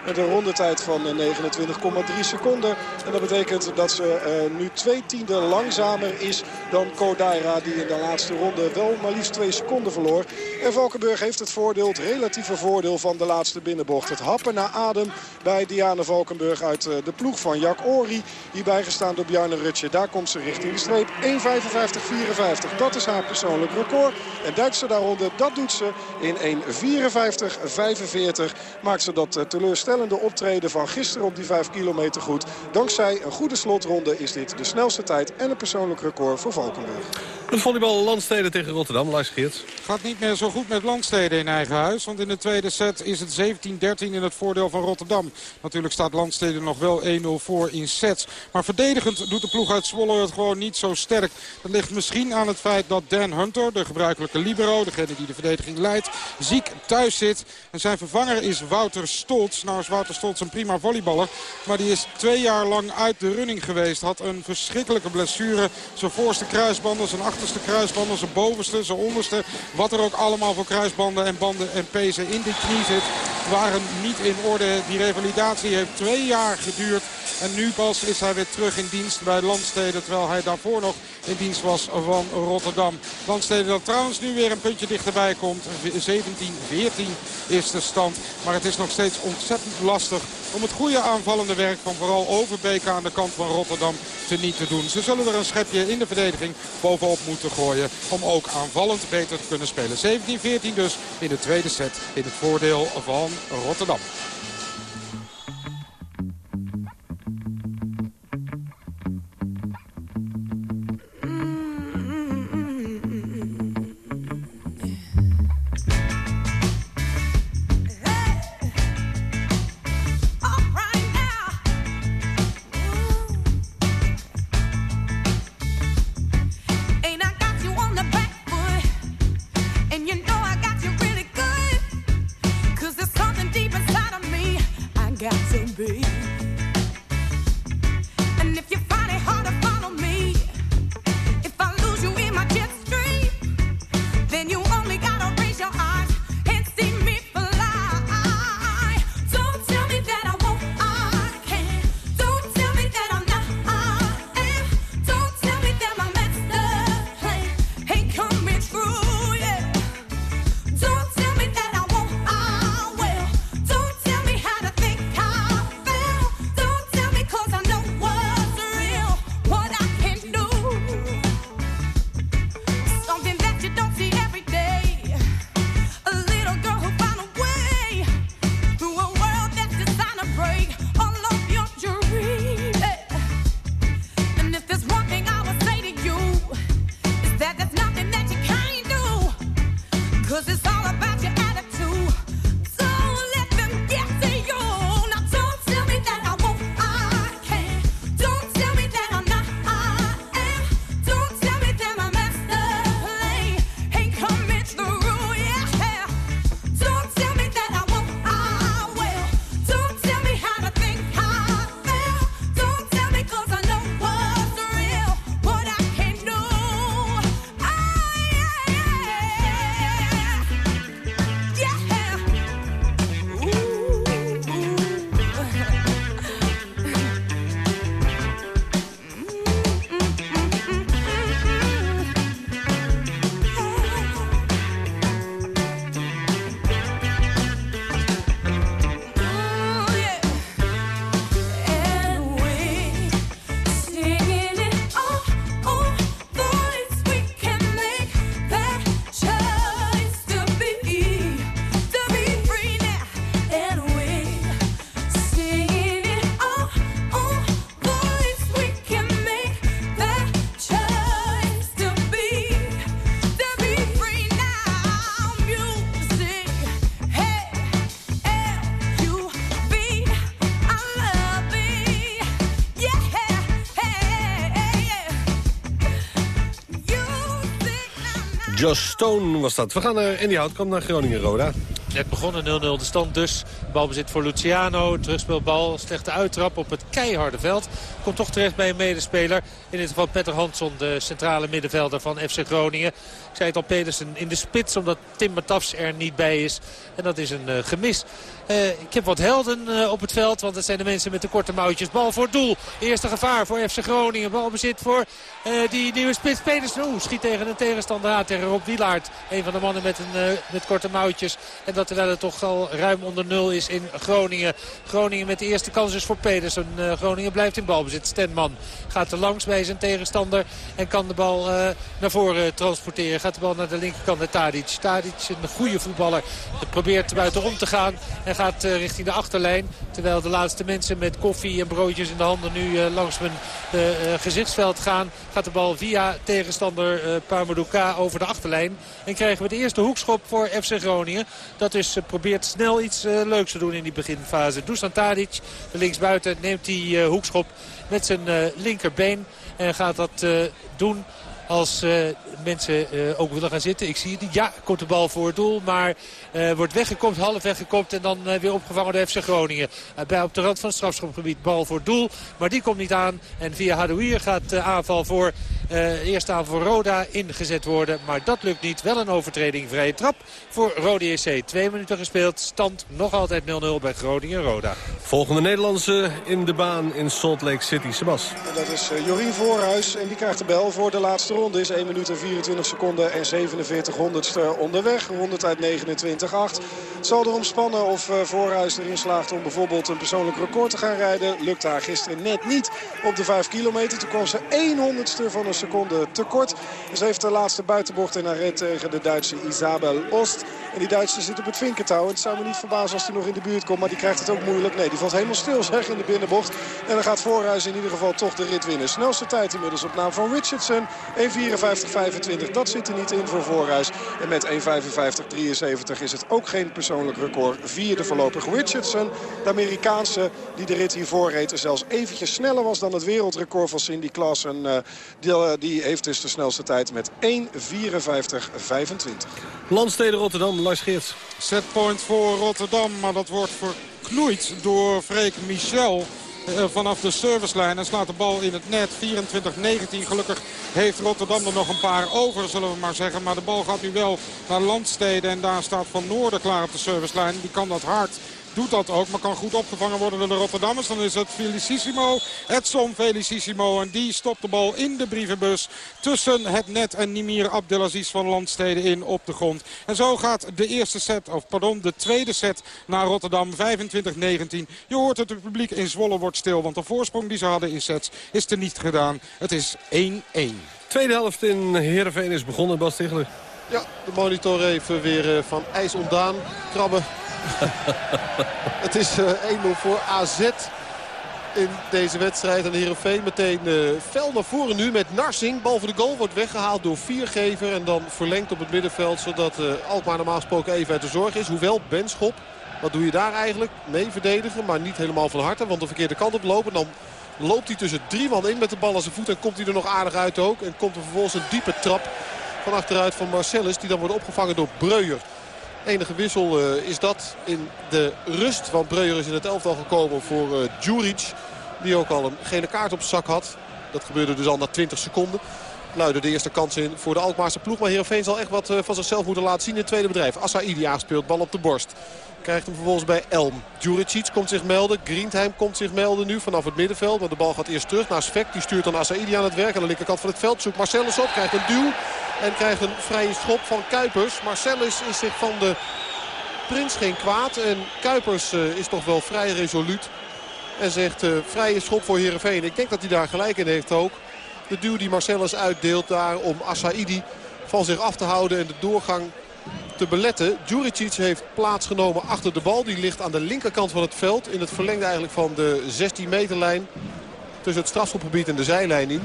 [SPEAKER 12] met een rondetijd van eh, 29,3 seconden. En dat betekent dat ze eh, nu twee tienden langzamer is dan Kodaira. Die in de laatste ronde wel maar liefst twee seconden verloor. En Valkenburg heeft het voordeel, het relatieve voordeel van de laatste binnenbocht. Het happen naar adem bij Diana Valkenburg uit eh, de ploeg van Jack Ori. Hier bijgestaan door Bjarne Rutje. Daar komt richting de streep. 1.55.54. Dat is haar persoonlijk record. En duikt ze daaronder, dat doet ze in 1.54.45. Maakt ze dat eh, teleurstellende optreden van gisteren op die 5 kilometer goed. Dankzij een goede slotronde is dit de snelste tijd en een persoonlijk record voor Valkenburg.
[SPEAKER 5] Het volleybal Landsteden tegen Rotterdam, Lars Geerts.
[SPEAKER 9] Gaat niet meer zo goed met Landsteden in eigen huis. Want in de tweede set is het 17-13 in het voordeel van Rotterdam. Natuurlijk staat Landsteden nog wel 1-0 voor in sets. Maar verdedigend doet de ploeg uit Zwolle het gewoon niet zo sterk. Dat ligt misschien aan het feit dat Dan Hunter, de gebruikelijke libero... degene die de verdediging leidt, ziek thuis zit. En zijn vervanger is Wouter Stolz. Nou is Wouter Stolz een prima volleyballer. Maar die is twee jaar lang uit de running geweest. Had een verschrikkelijke blessure. Zijn voorste kruisbanden, zijn achterste kruisbanden, zijn bovenste, zijn onderste. Wat er ook allemaal voor kruisbanden en banden en pezen in die knie zit, waren niet in orde. Die revalidatie heeft twee jaar geduurd. En nu pas is hij weer terug in dienst bij Landsteden. Terwijl hij daarvoor nog in dienst was van Rotterdam. Landsteden dat trouwens nu weer een puntje dichterbij komt. 17-14 is de stand. Maar het is nog steeds ontzettend lastig om het goede aanvallende werk van vooral Overbeek aan de kant van Rotterdam te niet te doen. Ze zullen er een schepje in de verdediging bovenop moeten gooien om ook aanvallend beter te kunnen spelen. 17-14 dus in de tweede set in het voordeel van Rotterdam.
[SPEAKER 5] Josh Stone was dat. We gaan naar Andy Houtkamp naar Groningen-Roda.
[SPEAKER 13] Net begonnen 0-0 de stand dus. Balbezit voor Luciano. Terugspeelbal. Slechte uittrap op het keiharde veld. Komt toch terecht bij een medespeler. In dit geval Petter Hansson, de centrale middenvelder van FC Groningen. Ik zei het al, Pedersen in de spits omdat Tim Matafs er niet bij is. En dat is een eh, gemis. Eh, ik heb wat helden eh, op het veld, want dat zijn de mensen met de korte mouwtjes. Bal voor het doel. Eerste gevaar voor FC Groningen. Balbezit voor eh, die nieuwe spits Pedersen. Schiet tegen een tegenstander aan, tegen Rob Wielaert. Een van de mannen met, een, met korte mouwtjes. En dat terwijl het toch al ruim onder nul is in Groningen. Groningen met de eerste kans is voor Pedersen. Groningen blijft in balbezit. Stenman gaat er langs bij zijn tegenstander. En kan de bal naar voren transporteren. Gaat de bal naar de linkerkant naar Tadic. Tadic, een goede voetballer. Probeert buitenom te gaan. En gaat eh, richting de achterlijn. Terwijl de laatste mensen met koffie en broodjes in de handen nu eh, langs mijn eh, gezichtsveld gaan. Gaat de bal via tegenstander uh, over de achterlijn. En krijgen we de eerste hoekschop voor FC Groningen. Dat dus probeert snel iets leuks te doen in die beginfase. Dusan Tadic, de linksbuiten, neemt die hoekschop met zijn linkerbeen. En gaat dat doen als mensen uh, ook willen gaan zitten. Ik zie het niet. Ja, komt de bal voor het doel. Maar uh, wordt weggekomen, half weggekomen. En dan weer opgevangen door FC Groningen. bij op de rand van het strafschopgebied. Bal voor het doel. Maar die komt niet aan. En via Hadouier gaat de aanval voor... eerste aanval voor Roda ingezet worden. Maar dat lukt niet. Wel een overtreding. Vrije trap voor Rode EC. Twee minuten gespeeld. Stand nog altijd 0-0 bij Groningen-Roda.
[SPEAKER 5] Volgende Nederlandse in de baan in Salt Lake City. Sebas.
[SPEAKER 12] Dat is Jorien Voorhuis. En die krijgt de bel voor de laatste ronde is 1 minuut en 24 seconden en 47 honderdste onderweg. Rondetijd 29-8. Het zal erom spannen of uh, Voorhuis erin slaagt om bijvoorbeeld een persoonlijk record te gaan rijden. Lukte haar gisteren net niet op de 5 kilometer. Toen kwam ze 1 honderdste van een seconde tekort. Dus heeft de laatste buitenbocht in haar rit tegen de Duitse Isabel Ost. En die Duitse zit op het vinkentouw. Het zou me niet verbazen als hij nog in de buurt komt. Maar die krijgt het ook moeilijk. Nee, die valt helemaal stil zeg in de binnenbocht. En dan gaat Voorhuis in ieder geval toch de rit winnen. Snelste tijd inmiddels op naam van Richardson. 1.54.25, dat zit er niet in voor Voorhuis. En met 1.55.73 is het ook geen persoonlijk record. Vierde voorlopig Richardson, de Amerikaanse die de rit hiervoor reed... zelfs eventjes sneller was dan het wereldrecord van Cindy Klaas. En uh, die, uh, die, heeft dus de snelste tijd met 1.54.25.
[SPEAKER 5] Landsteden Rotterdam, Lars Geerts.
[SPEAKER 8] Setpoint voor Rotterdam, maar dat wordt verknoeid door Freek Michel... Uh, vanaf de servicelijn en slaat de bal in het net. 24-19. Gelukkig heeft Rotterdam er nog een paar over, zullen we maar zeggen. Maar de bal gaat nu wel naar Landsteden. En daar staat Van Noorden klaar op de servicelijn. Die kan dat hard doet dat ook, maar kan goed opgevangen worden door de Rotterdammers. Dan is het Felicissimo, Edson Felicissimo. En die stopt de bal in de brievenbus tussen het net en Nimir Abdelaziz van Landsteden in op de grond. En zo gaat de eerste set, of pardon, de tweede set naar Rotterdam. 25-19. Je hoort het, het publiek in Zwolle wordt stil, want de voorsprong die ze hadden in sets is er niet gedaan. Het is 1-1.
[SPEAKER 5] Tweede helft in Heerenveen is begonnen, Bas Tichler.
[SPEAKER 6] Ja, de monitor even weer van ijs ontdaan. Krabben het is uh, 1-0 voor AZ in deze wedstrijd. En Heerenveen meteen uh, fel naar voren nu met Narsing. Bal voor de goal wordt weggehaald door Viergever. En dan verlengd op het middenveld. Zodat uh, Alkmaar normaal gesproken even uit de zorg is. Hoewel Benschop, wat doe je daar eigenlijk? Nee, verdedigen, maar niet helemaal van harte. Want de verkeerde kant op lopen. Dan loopt hij tussen drie man in met de bal aan zijn voet. En komt hij er nog aardig uit ook. En komt er vervolgens een diepe trap van achteruit van Marcellus. Die dan wordt opgevangen door Breuer. Enige wissel uh, is dat in de rust. Want Breuer is in het elftal gekomen voor uh, Djuric. Die ook al een gele kaart op zak had. Dat gebeurde dus al na 20 seconden. Luiden de eerste kans in voor de Alkmaarse ploeg. Maar Heerenveen zal echt wat uh, van zichzelf moeten laten zien in het tweede bedrijf. Assaidi aangespeeld, bal op de borst. Krijgt hem vervolgens bij Elm. Djuricic komt zich melden. Griendheim komt zich melden nu vanaf het middenveld. Maar de bal gaat eerst terug naar Svek. Die stuurt dan Assaidi aan het werk. Aan de linkerkant van het veld zoekt Marcellus op. Krijgt een duw. En krijgt een vrije schop van Kuipers. Marcellus is zich van de prins geen kwaad. En Kuipers uh, is toch wel vrij resoluut. En zegt uh, vrije schop voor Heerenveen. Ik denk dat hij daar gelijk in heeft ook. De duw die Marcellus uitdeelt daar om Assaidi van zich af te houden. En de doorgang te beletten. Djuricic heeft plaatsgenomen achter de bal. Die ligt aan de linkerkant van het veld. In het verlengde eigenlijk van de 16 meterlijn. Tussen het strafschopgebied en de zijlijn in.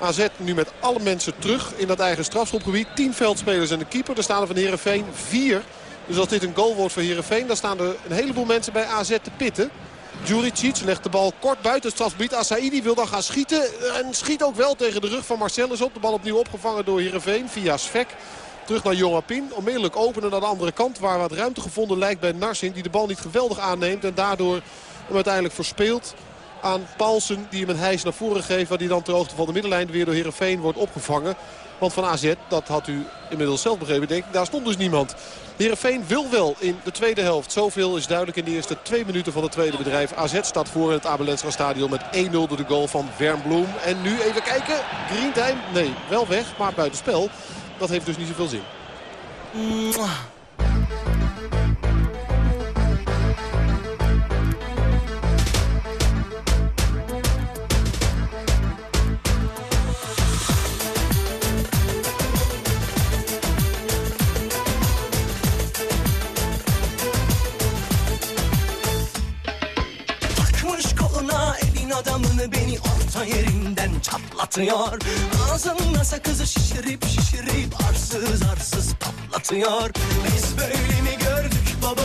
[SPEAKER 6] AZ nu met alle mensen terug in dat eigen strafschopgebied. 10 veldspelers en de keeper. Er staan er van Heerenveen 4. Dus als dit een goal wordt voor Heerenveen... dan staan er een heleboel mensen bij AZ te pitten. Djuricic legt de bal kort buiten het strafgebied. Asaidi wil dan gaan schieten. En schiet ook wel tegen de rug van Marcellus op. De bal opnieuw opgevangen door Heerenveen via Svek. Terug naar Jongapin. Onmiddellijk openen naar de andere kant. Waar wat ruimte gevonden lijkt bij Narsing. Die de bal niet geweldig aanneemt. En daardoor hem uiteindelijk verspeelt aan Paulsen. Die hem een hijs naar voren geeft. Waar die dan ter hoogte van de middenlijn weer door Heerenveen wordt opgevangen. Want van AZ, dat had u inmiddels zelf begrepen denk ik. Daar stond dus niemand. Heerenveen wil wel in de tweede helft. Zoveel is duidelijk in de eerste twee minuten van het tweede bedrijf. AZ staat voor in het Abelensra stadion met 1-0 door de goal van Wernbloem. En nu even kijken. Grientime, nee, wel weg, maar buitenspel. Dat heeft dus niet zoveel zin.
[SPEAKER 14] Adamını beni orta yerinden çatlatıyor. Ağzında sakızı şişirip şişirip arsız arsız patlatıyor. Biz böyle mi gördük babamızdan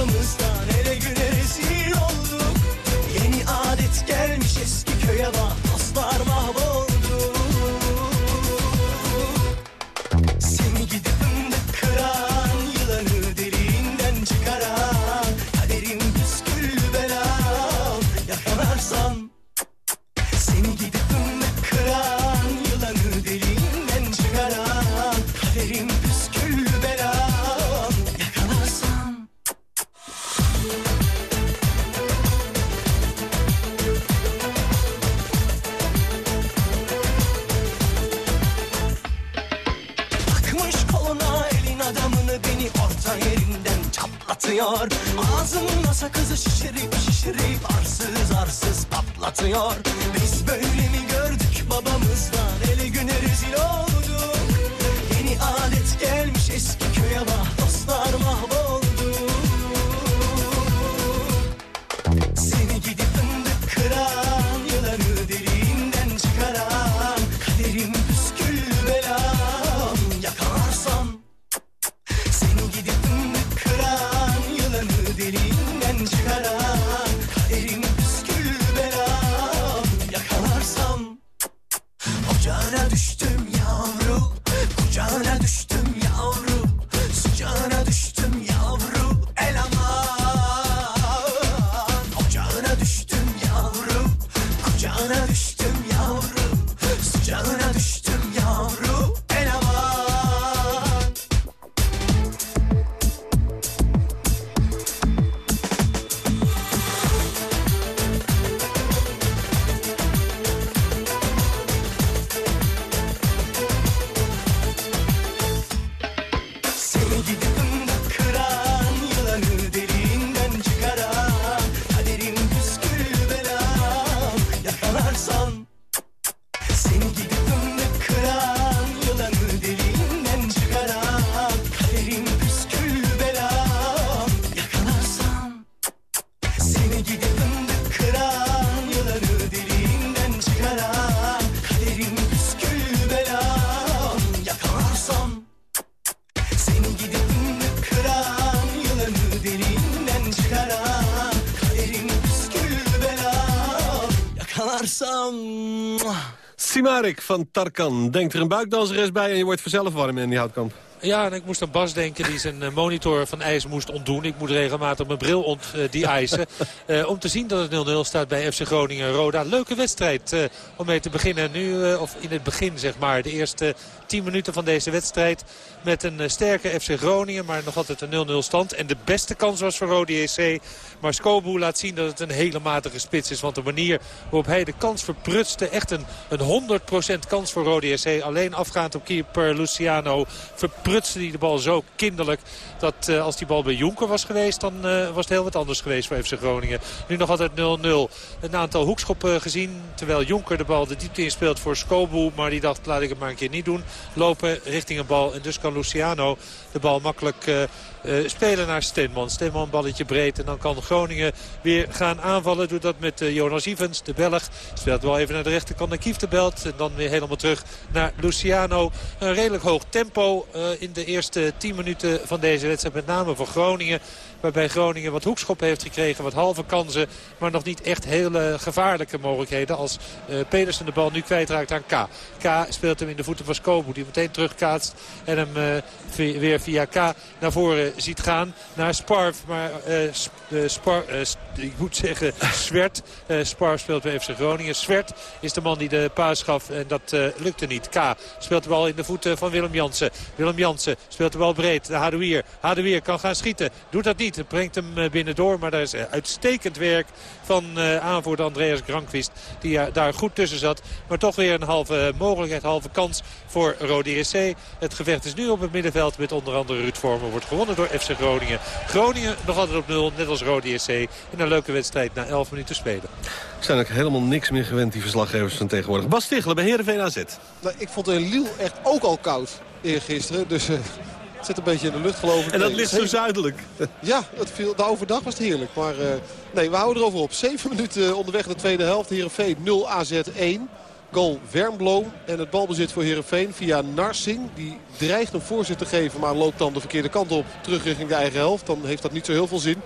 [SPEAKER 5] van Tarkan. Denkt er een buikdanseres bij en je wordt vanzelf warm in die houtkamp.
[SPEAKER 13] Ja, en ik moest aan Bas denken die zijn eh, monitor van ijs moest ontdoen. Ik moet regelmatig mijn bril ont, eh, die ijzen. Eh, om te zien dat het 0-0 staat bij FC Groningen-Roda. Leuke wedstrijd om mee te beginnen. Nu, of in het begin zeg maar, de eerste 10 minuten van deze wedstrijd. Met een eh, sterke FC Groningen, maar nog altijd een 0-0 stand. En de beste kans was voor Rode JC. Maar Skobu laat zien dat het een hele matige spits is. Want de manier waarop hij de kans verprutste. Echt een, een 100% kans voor Rode JC. Alleen afgaand op keeper Luciano verprutste hij de bal zo kinderlijk. Dat eh, als die bal bij Jonker was geweest, dan eh, was het heel wat anders geweest voor FC Groningen. Nu nog altijd 0-0. Een aantal hoekschoppen gezien. Terwijl Jonker de bal de diepte inspeelt voor Skobu. Maar die dacht, laat ik het maar een keer niet doen. Lopen richting een bal. En dus kan Luciano de bal makkelijk eh, eh, spelen naar Steenman. Steenman balletje breed. En dan kan Groningen weer gaan aanvallen. Doet dat met eh, Jonas Ivens, de Belg. Speelt wel even naar de rechterkant naar Kieftenbelt. En dan weer helemaal terug naar Luciano. Een redelijk hoog tempo in de eerste 10 minuten van deze wedstrijd. Met name voor Groningen. Waarbij Groningen wat hoekschoppen heeft gekregen. Wat halve kansen. Maar nog niet echt hele gevaarlijke mogelijkheden. Als eh, Pedersen de bal nu kwijtraakt aan K. K speelt hem in de voeten van Skobu. Die meteen terugkaatst. En hem eh, weer via K naar voren ziet gaan. Naar Sparf. Maar eh, Spar, ik moet zeggen Swert. Eh, Sparf speelt bij FC Groningen. Swert is de man die de paas gaf. En dat lukte niet. K speelt de bal in de voeten van Willem Jansen. Willem Jansen speelt de bal breed naar Hadouier. Hadouier kan gaan schieten. Doet dat niet. Het brengt hem eh, binnendoor. Maar daar is eh, uitstekend werk van eh, aanvoerder Andreas Grankvist. Die daar goed tussen zat. Maar toch weer een halve mogelijkheid, halve kans voor Rode JC. Het gevecht is nu op het middenveld met onder andere Ruud Vormer. Wordt gewonnen door FC Groningen. Groningen nog altijd op nul, net als Rode JC. In een leuke wedstrijd na 11 minuten spelen.
[SPEAKER 5] Zijn ook helemaal niks meer gewend, die verslaggevers van tegenwoordig. Bas Tichelen bij Heerenveen AZ.
[SPEAKER 6] Nou, ik vond Liel echt ook al koud eergisteren. Dus eh, zit een beetje in de lucht geloof ik.
[SPEAKER 5] En dat
[SPEAKER 6] Nee,
[SPEAKER 5] ligt zo zuidelijk.
[SPEAKER 6] Ja, het viel, de overdag was het heerlijk. Maar eh, nee, we houden erover op. 7 minuten onderweg in de tweede helft. Heerenveen 0 AZ 1. goal Wernbloem. En het balbezit voor Heerenveen via Narsing. Die dreigt een voorzet te geven, maar loopt dan de verkeerde kant op. Terug richting de eigen helft. Dan heeft dat niet zo heel veel zin.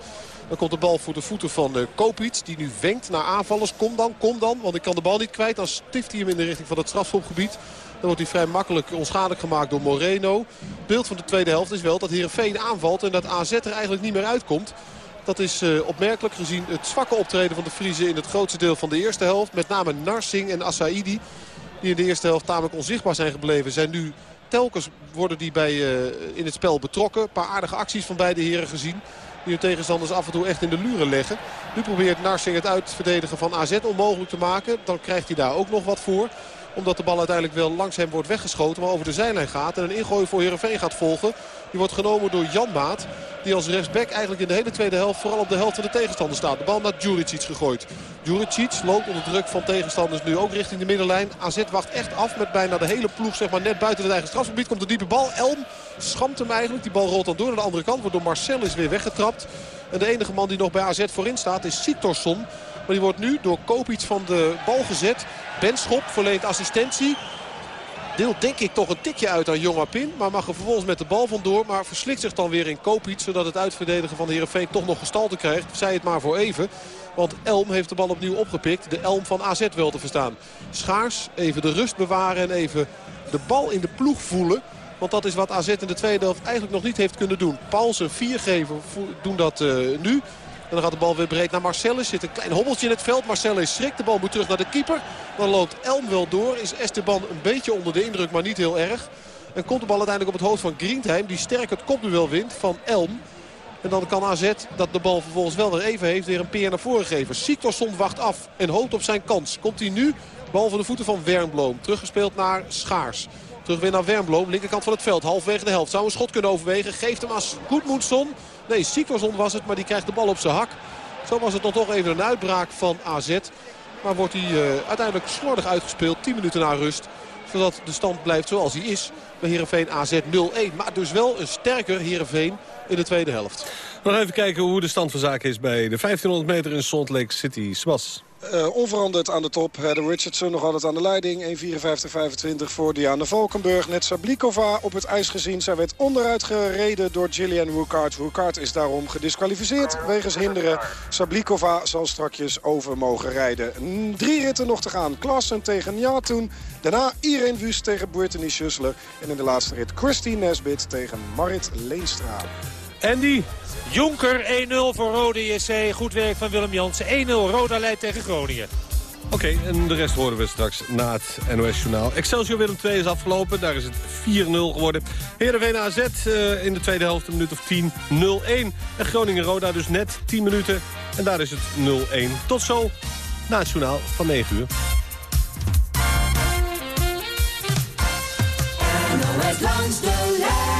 [SPEAKER 6] Dan komt de bal voor de voeten van uh, Kopits. Die nu wenkt naar aanvallers. Kom dan, kom dan. Want ik kan de bal niet kwijt. Dan stift hij hem in de richting van het strafschopgebied. Dan wordt hij vrij makkelijk onschadelijk gemaakt door Moreno. Het beeld van de tweede helft is wel dat Heerenveen aanvalt. En dat AZ er eigenlijk niet meer uitkomt. Dat is uh, opmerkelijk gezien het zwakke optreden van de Friese in het grootste deel van de eerste helft. Met name Narsing en Assaidi. Die in de eerste helft tamelijk onzichtbaar zijn gebleven. Zijn nu telkens worden die bij, uh, in het spel betrokken. Een paar aardige acties van beide heren gezien. Die hun tegenstanders af en toe echt in de luren leggen. Nu probeert Narsing het uitverdedigen van AZ onmogelijk te maken. Dan krijgt hij daar ook nog wat voor omdat de bal uiteindelijk wel langs hem wordt weggeschoten. Maar over de zijlijn gaat. En een ingooi voor Heerenveen gaat volgen. Die wordt genomen door Jan Maat. Die als rechtsback eigenlijk in de hele tweede helft vooral op de helft van de tegenstander staat. De bal naar Djuricic gegooid. Djuricic loopt onder druk van tegenstanders nu ook richting de middenlijn. AZ wacht echt af met bijna de hele ploeg zeg maar, net buiten het eigen strafgebied. Komt de diepe bal. Elm schamt hem eigenlijk. Die bal rolt dan door naar de andere kant. Wordt door Marcel is weer weggetrapt. En de enige man die nog bij AZ voorin staat is Sitorsson. Maar die wordt nu door Kopic van de bal gezet. Benschop verleent assistentie. Deelt denk ik toch een tikje uit aan Jonga Pin. Maar mag er vervolgens met de bal vandoor. Maar verslikt zich dan weer in Kopic. Zodat het uitverdedigen van de Heerenveen toch nog gestalte krijgt. Zij het maar voor even. Want Elm heeft de bal opnieuw opgepikt. De Elm van AZ wel te verstaan. Schaars even de rust bewaren en even de bal in de ploeg voelen. Want dat is wat AZ in de tweede helft eigenlijk nog niet heeft kunnen doen. Paulsen, viergever doen dat uh, nu. Dan gaat de bal weer breed naar Marcellus. Zit een klein hobbeltje in het veld. Marcellus schrikt. De bal moet terug naar de keeper. Dan loopt Elm wel door. Is Esteban een beetje onder de indruk, maar niet heel erg. En komt de bal uiteindelijk op het hoofd van Griendheim. Die sterk het kopduel wint van Elm. En dan kan AZ, dat de bal vervolgens wel weer even heeft, weer een peer naar voren geven. Siktorsson wacht af en hoopt op zijn kans. Komt hij nu? Bal van de voeten van Wernbloem. Teruggespeeld naar Schaars. Terug weer naar Wernbloem, linkerkant van het veld. Halfwege de helft. Zou een schot kunnen overwegen. Geeft hem aan Goedmoedson. Nee, Siktorsson was het, maar die krijgt de bal op zijn hak. Zo was het dan toch even een uitbraak van AZ. Maar wordt hij uh, uiteindelijk slordig uitgespeeld. 10 minuten na rust. Zodat de stand blijft zoals hij is. Bij Heerenveen AZ 0-1. Maar dus wel een sterker Heerenveen in de tweede helft.
[SPEAKER 5] Nog even kijken hoe de stand van zaken is bij de 1500 meter in Salt Lake City. Sebas.
[SPEAKER 12] Uh, onveranderd aan de top. Heather Richardson nog altijd aan de leiding. 1.54.25 voor Diana Valkenburg. Net Sablikova op het ijs gezien. Zij werd onderuit gereden door Gillian Roukart. Roukart is daarom gedisqualificeerd wegens hinderen. Sablikova zal strakjes over mogen rijden. Drie ritten nog te gaan. Klassen tegen Njatoen. Daarna Irene Wust tegen Brittany Schussler. En in de laatste rit Christine Nesbit tegen Marit Leenstra.
[SPEAKER 13] Andy. Jonker 1-0 voor Rode JC. Goed werk van Willem Jansen. 1-0 Roda leidt tegen Groningen.
[SPEAKER 5] Oké, okay, en de rest horen we straks na het NOS-journaal. Excelsior Willem 2 is afgelopen, daar is het 4-0 geworden. Heerenveen AZ uh, in de tweede helft, een minuut of 10, 0-1. En Groningen-Roda dus net 10 minuten. En daar is het 0-1. Tot zo na het journaal van 9 uur.
[SPEAKER 9] NOS langs de lijn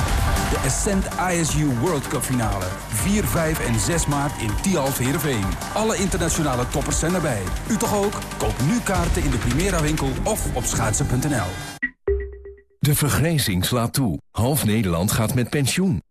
[SPEAKER 15] De Ascent ISU World Cup finale. 4, 5 en 6 maart in Tialf Heerenveen. Alle internationale toppers zijn erbij. U toch ook? Koop nu kaarten in de Primera winkel of op schaatsen.nl.
[SPEAKER 2] De vergrijzing slaat toe. Half Nederland gaat met pensioen.